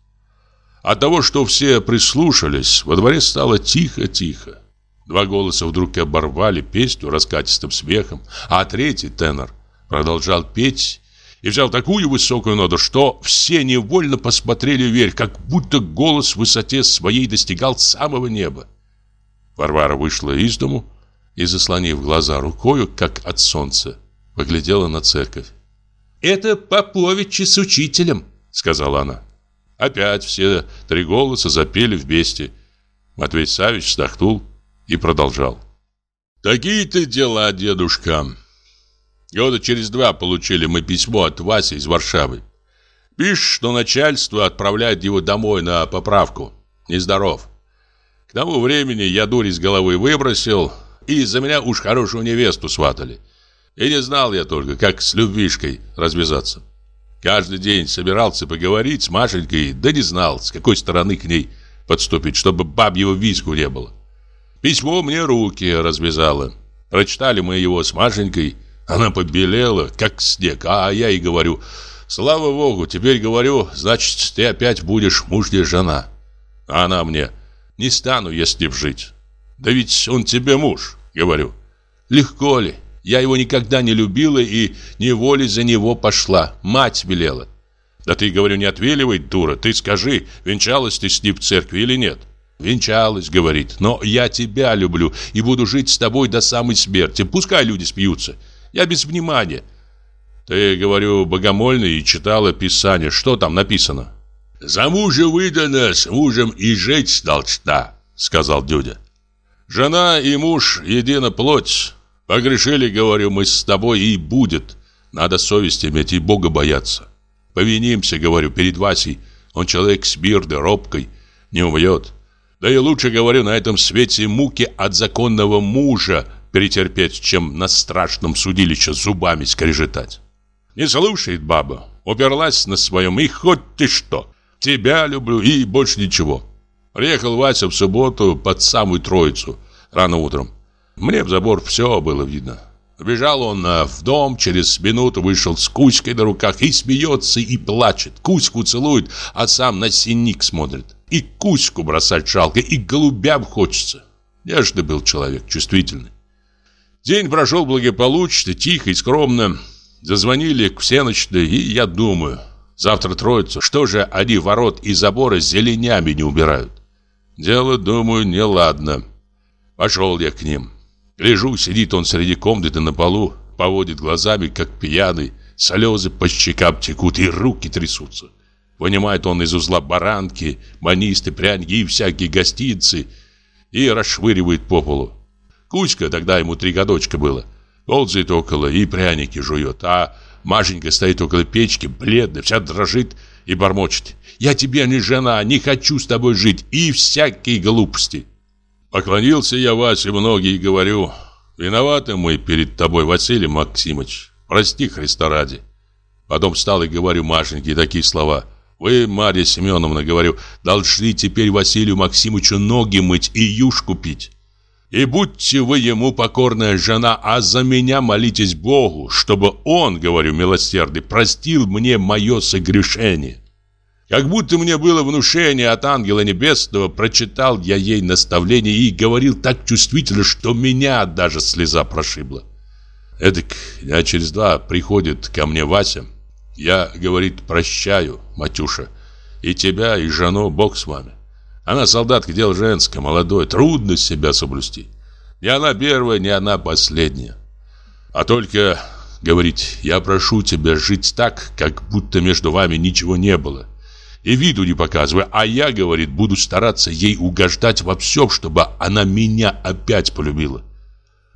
От того, что все прислушались, во дворе стало тихо-тихо. Два голоса вдруг оборвали песню раскатистым смехом, а третий тенор продолжал петь и взял такую высокую ноту, что все невольно посмотрели вверх, как будто голос в высоте своей достигал самого неба. Варвара вышла из дому и, заслонив глаза рукою, как от солнца, поглядела на церковь. «Это Поповичи с учителем», — сказала она. Опять все три голоса запели вместе. Матвей Савич вздохнул и продолжал. «Такие-то дела, дедушка. Года через два получили мы письмо от Васи из Варшавы. Пишет, что начальство отправляет его домой на поправку. Нездоров. К тому времени я дурь из головы выбросил, и за меня уж хорошую невесту сватали. И не знал я только, как с любвишкой развязаться. Каждый день собирался поговорить с Машенькой, да не знал, с какой стороны к ней подступить, чтобы бабьего визгу не было. Письмо мне руки развязало. Прочитали мы его с Машенькой, она побелела, как снег, а я ей говорю, слава богу, теперь говорю, значит, ты опять будешь мужняя жена. А она мне, не стану я с ним жить. Да ведь он тебе муж, говорю. Легко ли? Я его никогда не любила и неволей за него пошла. Мать велела. Да ты, говорю, не отвеливай, дура. Ты скажи, венчалась ты с ним в церкви или нет? Венчалась, говорит. Но я тебя люблю и буду жить с тобой до самой смерти. Пускай люди смеются. Я без внимания. Ты, говорю, богомольный и читала Писание. Что там написано? За мужа выдана, с мужем и жить должна, сказал дядя. Жена и муж едина плоть. Погрешили, говорю, мы с тобой и будет. Надо совесть иметь и Бога бояться. Повинимся, говорю, перед Васей. Он человек с мирной, робкой, не убьет. Да и лучше, говорю, на этом свете муки от законного мужа перетерпеть, чем на страшном судилище зубами скрежетать. Не слушает баба, уперлась на своем, и хоть ты что, тебя люблю и больше ничего. Приехал Вася в субботу под самую троицу, рано утром. Мне в забор все было видно. Бежал он а, в дом, через минуту вышел с Кузькой на руках и смеется, и плачет. Кузьку целует, а сам на синик смотрит. И Кузьку бросать жалко, и голубям хочется. Нежный был человек, чувствительный. День прошел благополучно, тихо и скромно. Зазвонили к всеночной, и я думаю, завтра троица, что же они ворот и забора зеленями не убирают? Дело, думаю, неладно. Пошел я к ним. Лежу, сидит он среди комнаты на полу, поводит глазами, как пьяный, слезы по щекам текут и руки трясутся. Вынимает он из узла баранки, манисты, пряники и всякие гостиницы и расшвыривает по полу. Кузька, тогда ему три годочка было, ползает около и пряники жует, а Машенька стоит около печки, бледная, вся дрожит и бормочет. «Я тебе не жена, не хочу с тобой жить» и всякие глупости. Поклонился я многие и говорю, «Виноваты мы перед тобой, Василий Максимович, прости Христа ради». Потом встал и говорю Машеньке такие слова, Вы, Марья Семеновна, говорю, должны теперь Василию Максимовичу ноги мыть и юшку пить. И будьте вы ему покорная жена, а за меня молитесь Богу, чтобы он, говорю, милосердный, простил мне мое согрешение. Как будто мне было внушение от ангела небесного, прочитал я ей наставление и говорил так чувствительно, что меня даже слеза прошибла. Эдак дня через два приходит ко мне Вася. Я, говорит, прощаю, Матюша, и тебя, и жену, Бог с вами. Она солдатка, дело женское, молодое, трудно себя соблюсти. Не она первая, не она последняя. А только, говорит, я прошу тебя жить так, как будто между вами ничего не было. И виду не показывай, а я, говорит, буду стараться ей угождать во всем, чтобы она меня опять полюбила.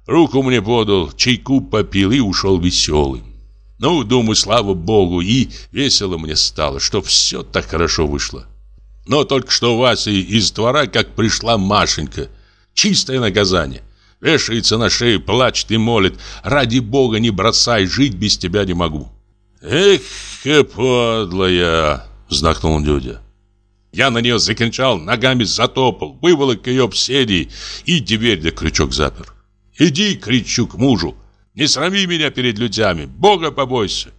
Руку мне подал, чайку попил и ушел веселый. Ну, думаю, слава богу, и весело мне стало, что все так хорошо вышло. Но только что Вася из двора, как пришла Машенька. Чистое наказание. Вешается на шею, плачет и молит. Ради бога не бросай, жить без тебя не могу. Эх, подлая, вздохнул дядя. Я на нее закричал, ногами затопал, выволок ее в седи и дверь на крючок запер. Иди, кричу к мужу, не срами меня перед людьми, Бога побойся.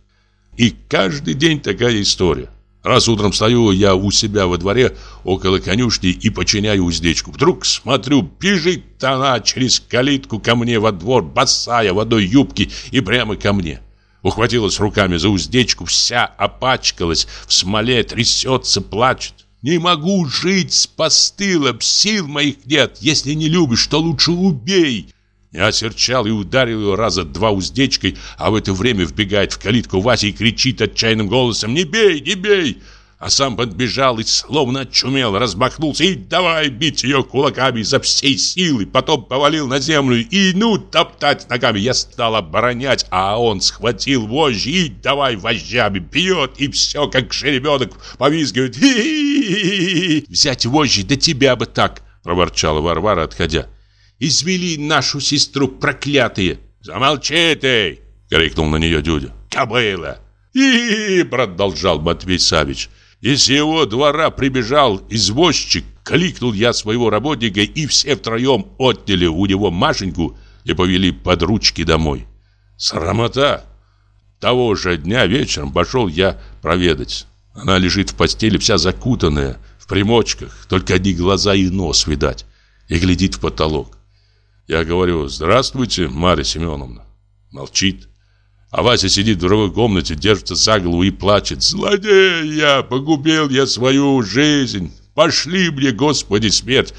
И каждый день такая история. Раз утром стою я у себя во дворе около конюшни и починяю уздечку. Вдруг смотрю, бежит она через калитку ко мне во двор, босая в одной юбке и прямо ко мне. Ухватилась руками за уздечку, вся опачкалась, в смоле трясется, плачет. Не могу жить с постылом, сил моих нет. Если не любишь, то лучше убей. Осерчал и ударил его раза два уздечкой, а в это время вбегает в калитку Вася и кричит отчаянным голосом «Не бей, не бей!» А сам подбежал и словно очумел, разбахнулся и давай бить ее кулаками изо всей силы. Потом повалил на землю и ну топтать ногами. Я стал оборонять, а он схватил вожжи и давай вожжами бьет. И все, как жеребенок, повизгивает. Хи -хи -хи «Взять вожжи, да тебя бы так!» проворчала Варвара, отходя. Извели нашу сестру проклятые. Замолчи ты, крикнул на нее Дюдя. Кобыла. И, продолжал Матвей Савич. Из его двора прибежал извозчик, кликнул я своего работника, и все втроем отняли у него Машеньку и повели под ручки домой. Срамота! Того же дня вечером пошел я проведать. Она лежит в постели вся закутанная, в примочках, только одни глаза и нос видать, и глядит в потолок. Я говорю, здравствуйте, Марья Семеновна. Молчит. А Вася сидит в другой комнате, держится за голову и плачет. Злодей я, погубил я свою жизнь. Пошли мне, Господи, смерть.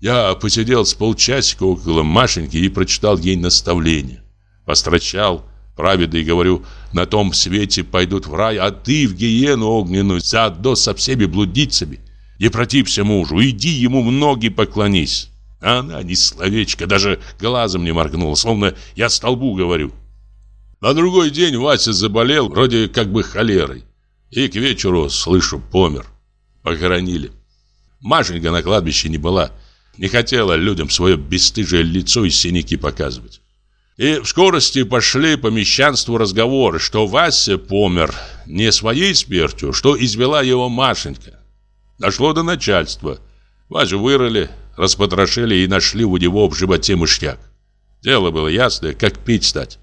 Я посидел с полчасика около Машеньки и прочитал ей наставление. Построчал, праведно и говорю, на том свете пойдут в рай, а ты в гиену огненную, заодно со всеми блудницами. Не протився мужу, иди ему в ноги поклонись. А она ни словечко, даже глазом не моргнула, словно я столбу говорю. На другой день Вася заболел, вроде как бы холерой. И к вечеру, слышу, помер. Похоронили. Машенька на кладбище не была. Не хотела людям свое бесстыжее лицо и синяки показывать. И в скорости пошли по мещанству разговоры, что Вася помер не своей смертью, что извела его Машенька. Дошло до начальства. Васю вырыли, распотрошили и нашли у него в животе мышьяк. Дело было ясное, как пить стать.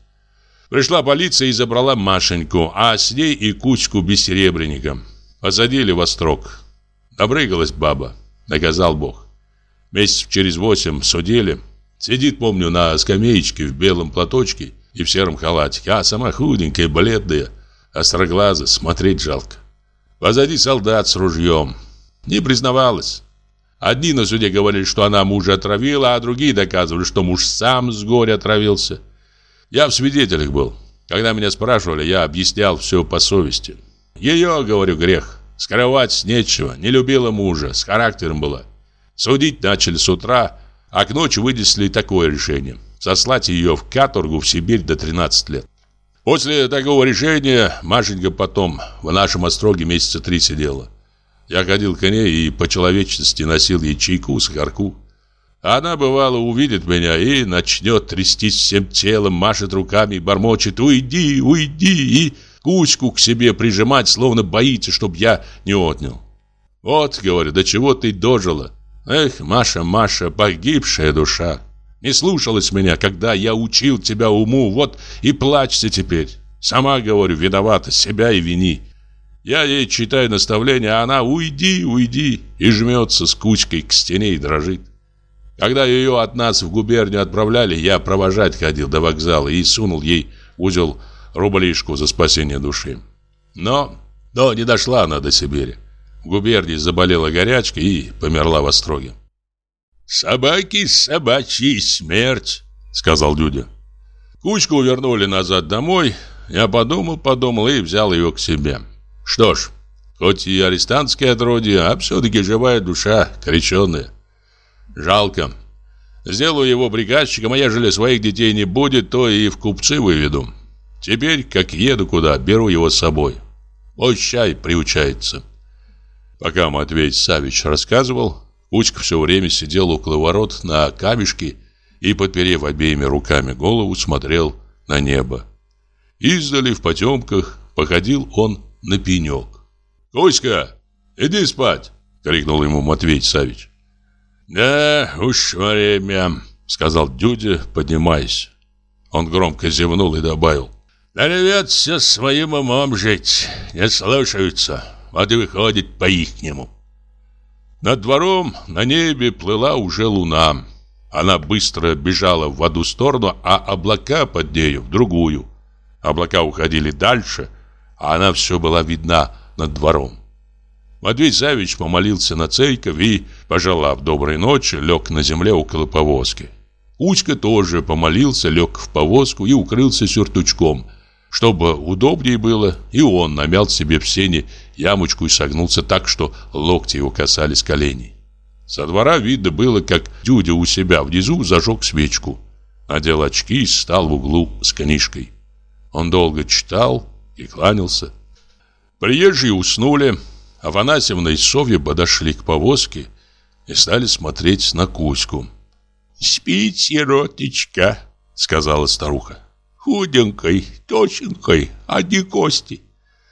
Пришла полиция и забрала Машеньку, а с ней и кучку бессеребренника. Посадили во строк. Добрыгалась баба, наказал Бог. Месяц через восемь судили. Сидит, помню, на скамеечке в белом платочке и в сером халатике, а сама худенькая, бледная, остроглаза, смотреть жалко. Позади солдат с ружьем. Не признавалась. Одни на суде говорили, что она мужа отравила, а другие доказывали, что муж сам с горя отравился. Я в свидетелях был. Когда меня спрашивали, я объяснял все по совести. Ее, говорю, грех. Скрывать нечего. Не любила мужа, с характером была. Судить начали с утра, а к ночи вынесли такое решение. Сослать ее в каторгу в Сибирь до 13 лет. После такого решения Машенька потом в нашем остроге месяца три сидела. Я ходил к ней и по человечности носил ей чайку, сахарку. Она, бывало, увидит меня и начнет трястись всем телом, машет руками, бормочет «Уйди, уйди!» и Кузьку к себе прижимать, словно боится, чтоб я не отнял. Вот, говорю, до чего ты дожила. Эх, Маша, Маша, погибшая душа. Не слушалась меня, когда я учил тебя уму, вот и плачься теперь. Сама, говорю, виновата, себя и вини. Я ей читаю наставления, а она «Уйди, уйди!» и жмется с кучкой к стене и дрожит. Когда ее от нас в губернию отправляли, я провожать ходил до вокзала и сунул ей узел рублишку за спасение души. Но, но не дошла она до Сибири. В губернии заболела горячка и померла в Остроге. «Собаки собачьи смерть», — сказал Дюдя. Кучку вернули назад домой. Я подумал, подумал и взял ее к себе. Что ж, хоть и арестантское отродье, а все-таки живая душа, крещенная. Жалко. Сделаю его приказчиком, а ежели своих детей не будет, то и в купцы выведу. Теперь, как еду куда, беру его с собой. Пусть чай приучается. Пока Матвей Савич рассказывал, Кучка все время сидел около ворот на камешке и, подперев обеими руками голову, смотрел на небо. Издали в потемках походил он на пенек. «Кузька, иди спать!» — крикнул ему Матвей Савич. «Да уж время», — сказал Дюдя, поднимаясь. Он громко зевнул и добавил. «Норовятся своим умом жить, не слушаются, вот и выходит по-ихнему». Над двором на небе плыла уже луна. Она быстро бежала в одну сторону, а облака под нею в другую. Облака уходили дальше, а она все была видна над двором. Матвей Савич помолился на церковь и, пожелав доброй ночи, лег на земле около повозки. Кузька тоже помолился, лег в повозку и укрылся сюртучком. Чтобы удобнее было, и он намял себе в сене ямочку и согнулся так, что локти его касались коленей. Со двора видно было, как Дюдя у себя внизу зажег свечку, надел очки и стал в углу с книжкой. Он долго читал и кланялся. Приезжие уснули, Афанасьевна и Софья подошли к повозке и стали смотреть на Кузьку. «Спит сироточка», — сказала старуха. «Худенькой, точенькой, одни кости.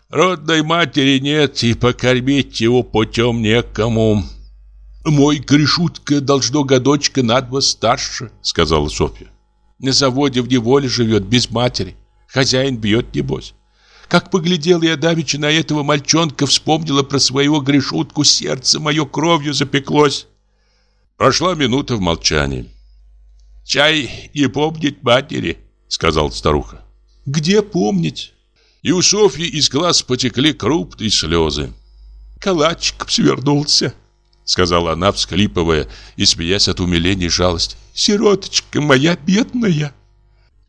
Родной матери нет, и покормить его путем некому». «Мой Гришутка должно годочка на два старше», — сказала Софья. «На заводе в неволе живет, без матери. Хозяин бьет, небось. Как поглядел я давеча на этого мальчонка, вспомнила про своего грешутку, сердце мое кровью запеклось. Прошла минута в молчании. «Чай не помнит матери», — сказал старуха. «Где помнить?» И у Софьи из глаз потекли крупные слезы. «Калачиком свернулся», — сказала она, всхлипывая и смеясь от умиления и жалости. «Сироточка моя бедная!»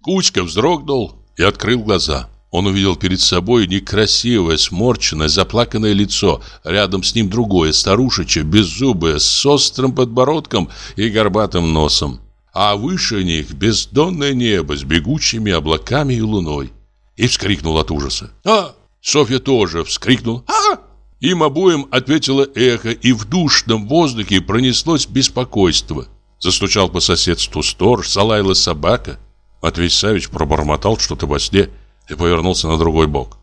Кучка вздрогнул и открыл глаза. Он увидел перед собой некрасивое, сморченное, заплаканное лицо. Рядом с ним другое, старушечье, беззубое, с острым подбородком и горбатым носом. А выше них бездонное небо с бегущими облаками и луной. И вскрикнул от ужаса. «А!» Софья тоже вскрикнула. «А!» Им обоим ответило эхо, и в душном воздухе пронеслось беспокойство. Застучал по соседству сторож, залаяла собака. Матвей Савич пробормотал что-то во сне и повернулся на другой бок.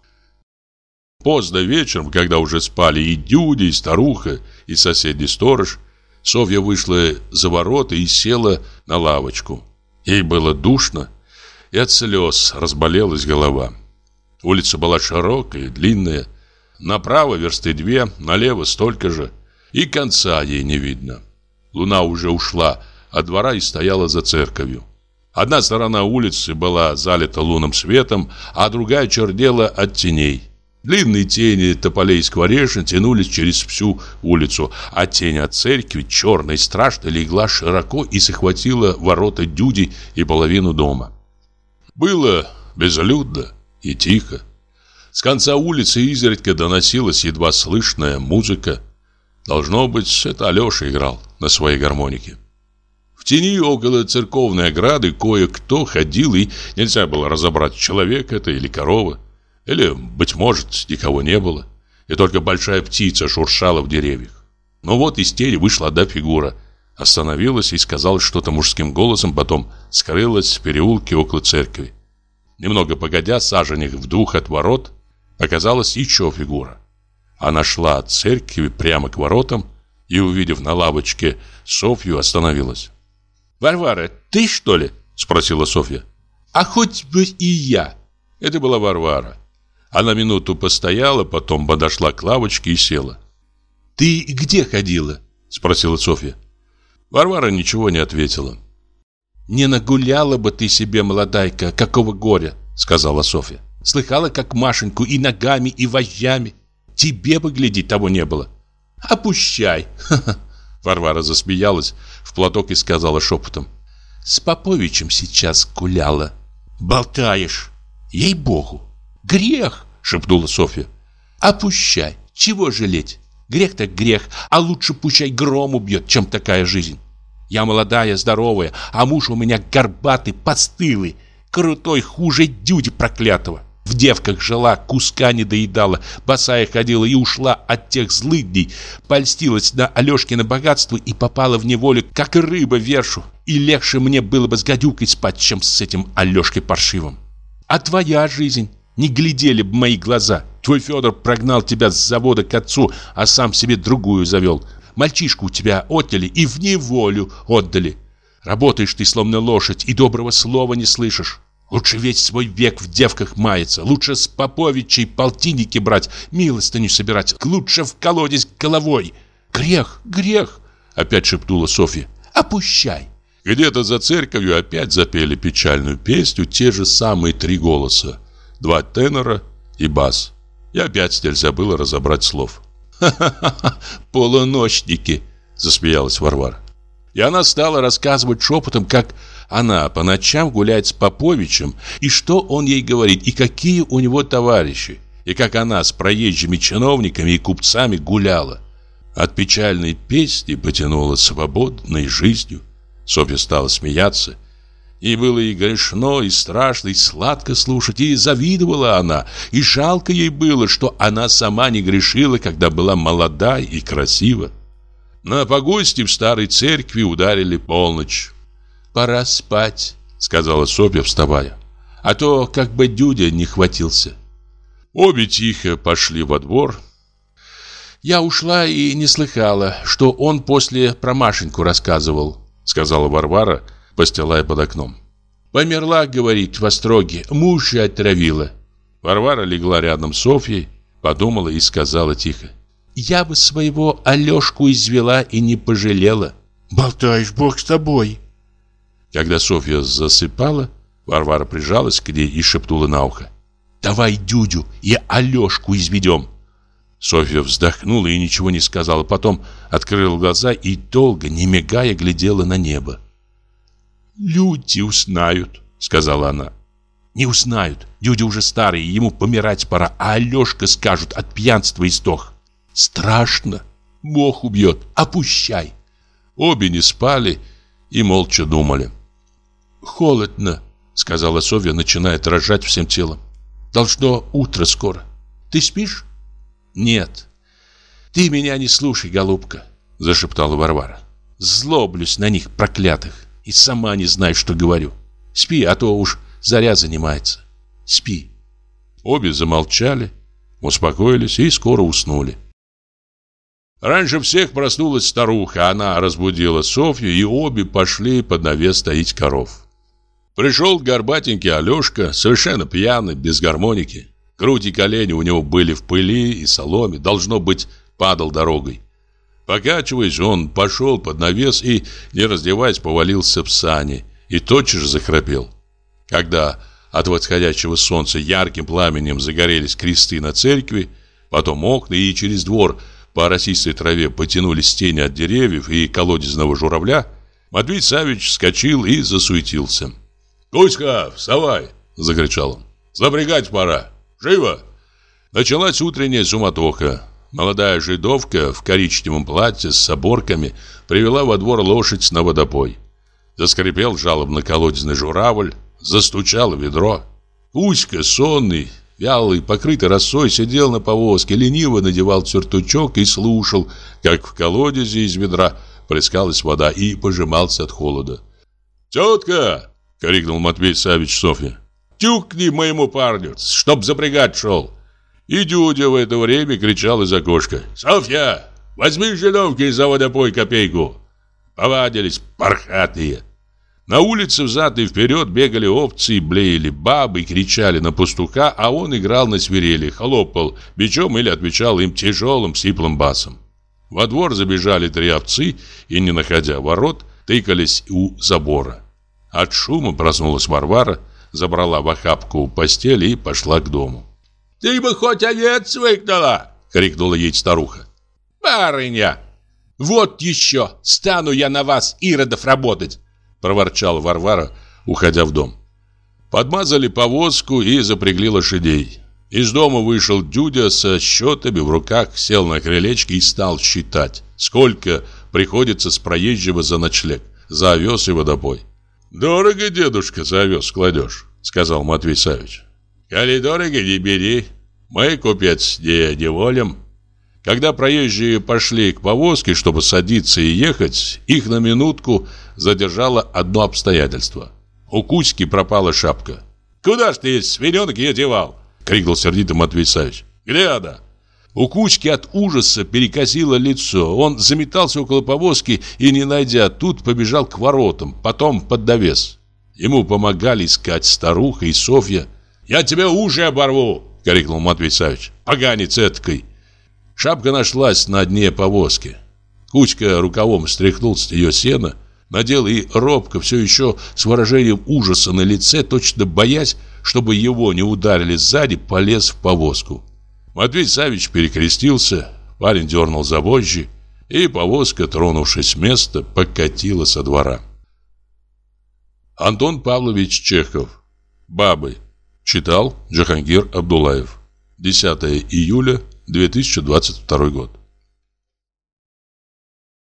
Поздно вечером, когда уже спали и Дюдя, и старуха, и соседний сторож, Софья вышла за ворота и села на лавочку. Ей было душно, и от слез разболелась голова. Улица была широкая и длинная. Направо версты две, налево столько же. И конца ей не видно. Луна уже ушла от двора и стояла за церковью. Одна сторона улицы была залита лунным светом, а другая чернела от теней. Длинные тени тополей и скворечин тянулись через всю улицу, а тень от церкви, черная и страшная, легла широко и захватила ворота Дюди и половину дома. Было безлюдно и тихо. С конца улицы изредка доносилась едва слышная музыка. Должно быть, это Алеша играл на своей гармонике. Тени около церковной ограды кое-кто ходил, и нельзя было разобрать, человек это или корова. Или, быть может, никого не было, и только большая птица шуршала в деревьях. Но вот из тени вышла одна фигура, остановилась и сказала что-то мужским голосом, потом скрылась в переулке около церкви. Немного погодя, саженек в двух от ворот, оказалась еще фигура. Она шла от церкви прямо к воротам и, увидев на лавочке Софью, остановилась. «Варвара, ты что ли?» – спросила Софья. «А хоть бы и я». Это была Варвара. Она минуту постояла, потом подошла к лавочке и села. «Ты где ходила?» – спросила Софья. Варвара ничего не ответила. «Не нагуляла бы ты себе, молодайка, какого горя!» — сказала Софья. «Слыхала, как Машеньку и ногами, и вожжами. Тебе бы, гляди, того не было. Опущай!» [laughs] Варвара засмеялась в платок и сказала шепотом. «С Поповичем сейчас гуляла. Болтаешь! Ей-богу! Грех!» — шепнула Софья. «Опущай! Чего жалеть? Грех так грех, а лучше пущай гром убьет, чем такая жизнь. Я молодая, здоровая, а муж у меня горбатый, постылый, крутой, хуже дюди проклятого. В девках жила, куска не доедала, босая ходила и ушла от тех злых дней, польстилась на Алешкино богатство и попала в неволю, как рыба вершу. И легче мне было бы с гадюкой спать, чем с этим Алешкой паршивым. А твоя жизнь? Не глядели бы мои глаза. Твой Федор прогнал тебя с завода к отцу, а сам себе другую завел. Мальчишку у тебя отняли и в неволю отдали. Работаешь ты, словно лошадь, и доброго слова не слышишь. Лучше весь свой век в девках маяться. Лучше с поповичей полтинники брать, милостыню собирать. Лучше в колодец головой. Грех, грех, опять шепнула Софья. Опущай. Где-то за церковью опять запели печальную песню те же самые три голоса. Два тенора и бас. И опять нельзя было разобрать слов. «Ха-ха-ха, полуночники!» – засмеялась Варвара. И она стала рассказывать шепотом, как она по ночам гуляет с Поповичем, и что он ей говорит, и какие у него товарищи, и как она с проезжими чиновниками и купцами гуляла. От печальной песни потянула свободной жизнью. Софья стала смеяться – и было и грешно, и страшно, и сладко слушать, и завидовала она, и жалко ей было, что она сама не грешила, когда была молода и красива. На погосте в старой церкви ударили полночь. «Пора спать», — сказала Софья, вставая, «а то как бы Дюдя не хватился». Обе тихо пошли во двор. «Я ушла и не слыхала, что он после про Машеньку рассказывал», — сказала Варвара, — постилая под окном. «Померла, — говорит, — в остроге, мужа отравила». Варвара легла рядом с Софьей, подумала и сказала тихо. «Я бы своего Алешку извела и не пожалела». «Болтаешь, Бог с тобой». Когда Софья засыпала, Варвара прижалась к ней и шепнула на ухо. «Давай Дюдю и Алешку изведем». Софья вздохнула и ничего не сказала. Потом открыла глаза и долго, не мигая, глядела на небо. «Люди узнают», — сказала она. «Не узнают. Люди уже старые, ему помирать пора, а Алешка скажут от пьянства и стох. Страшно. Бог убьет. Опущай». Обе не спали и молча думали. «Холодно», — сказала Софья, начиная дрожать всем телом. «Должно утро скоро. Ты спишь?» «Нет». «Ты меня не слушай, голубка», — зашептала Варвара. «Злоблюсь на них, проклятых и сама не знаю, что говорю. Спи, а то уж заря занимается. Спи. Обе замолчали, успокоились и скоро уснули. Раньше всех проснулась старуха, она разбудила Софью, и обе пошли под навес стоить коров. Пришел горбатенький Алешка, совершенно пьяный, без гармоники. Грудь и колени у него были в пыли и соломе, должно быть, падал дорогой. Покачиваясь, он пошел под навес и, не раздеваясь, повалился в сани и тотчас же захрапел. Когда от восходящего солнца ярким пламенем загорелись кресты на церкви, потом окна и через двор по росистой траве потянулись тени от деревьев и колодезного журавля, Матвей Савич вскочил и засуетился. «Кузька, вставай!» – закричал он. «Запрягать пора! Живо!» Началась утренняя суматоха. Молодая жидовка в коричневом платье с оборками привела во двор лошадь на водопой. Заскрипел жалобно колодезный журавль, застучало ведро. Уська, сонный, вялый, покрытый росой, сидел на повозке, лениво надевал сюртучок и слушал, как в колодезе из ведра плескалась вода и пожимался от холода. «Тетка!» — крикнул Матвей Савич Софья. «Тюкни моему парню, чтоб запрягать шел!» И Дюдя в это время кричал из окошка. «Софья, возьми жидовки из завода пой копейку!» Повадились пархатые. На улице взад и вперед бегали овцы и блеяли, бабы кричали на пастуха, а он играл на свирели, хлопал бичом или отвечал им тяжелым сиплым басом. Во двор забежали три овцы и, не находя ворот, тыкались у забора. От шума проснулась Варвара, забрала в охапку постель и пошла к дому. «Ты бы хоть овец выгнала!» — крикнула ей старуха. «Барыня! Вот еще! Стану я на вас, иродов, работать! проворчала Варвара, уходя в дом. Подмазали повозку и запрягли лошадей. Из дома вышел Дюдя со счетами в руках, сел на крылечке и стал считать, сколько приходится с проезжего за ночлег, за овес и водопой. «Дорого, дедушка, за овес кладешь», — сказал Матвей Савич. «Коли дорого, не бери. Мы, купец, не, не волим». Когда проезжие пошли к повозке, чтобы садиться и ехать, их на минутку задержало одно обстоятельство. У Кузьки пропала шапка. «Куда ж ты свиненок ее девал?» — крикнул сердито Матвей Савич. «Где она?» У Кузьки от ужаса перекосило лицо. Он заметался около повозки и, не найдя тут, побежал к воротам, потом под довес. Ему помогали искать старуха и Софья. «Я тебя уши оборву!» — крикнул Матвей Савич. «Поганец эткой!» Шапка нашлась на дне повозки. Кузька рукавом стряхнул с нее сено, надел и робко, все еще с выражением ужаса на лице, точно боясь, чтобы его не ударили сзади, полез в повозку. Матвей Савич перекрестился, парень дернул за вожжи, и повозка, тронувшись с места, покатила со двора. Антон Павлович Чехов. Бабы. Читал Джахангир Абдулаев. 10 июля 2022 год.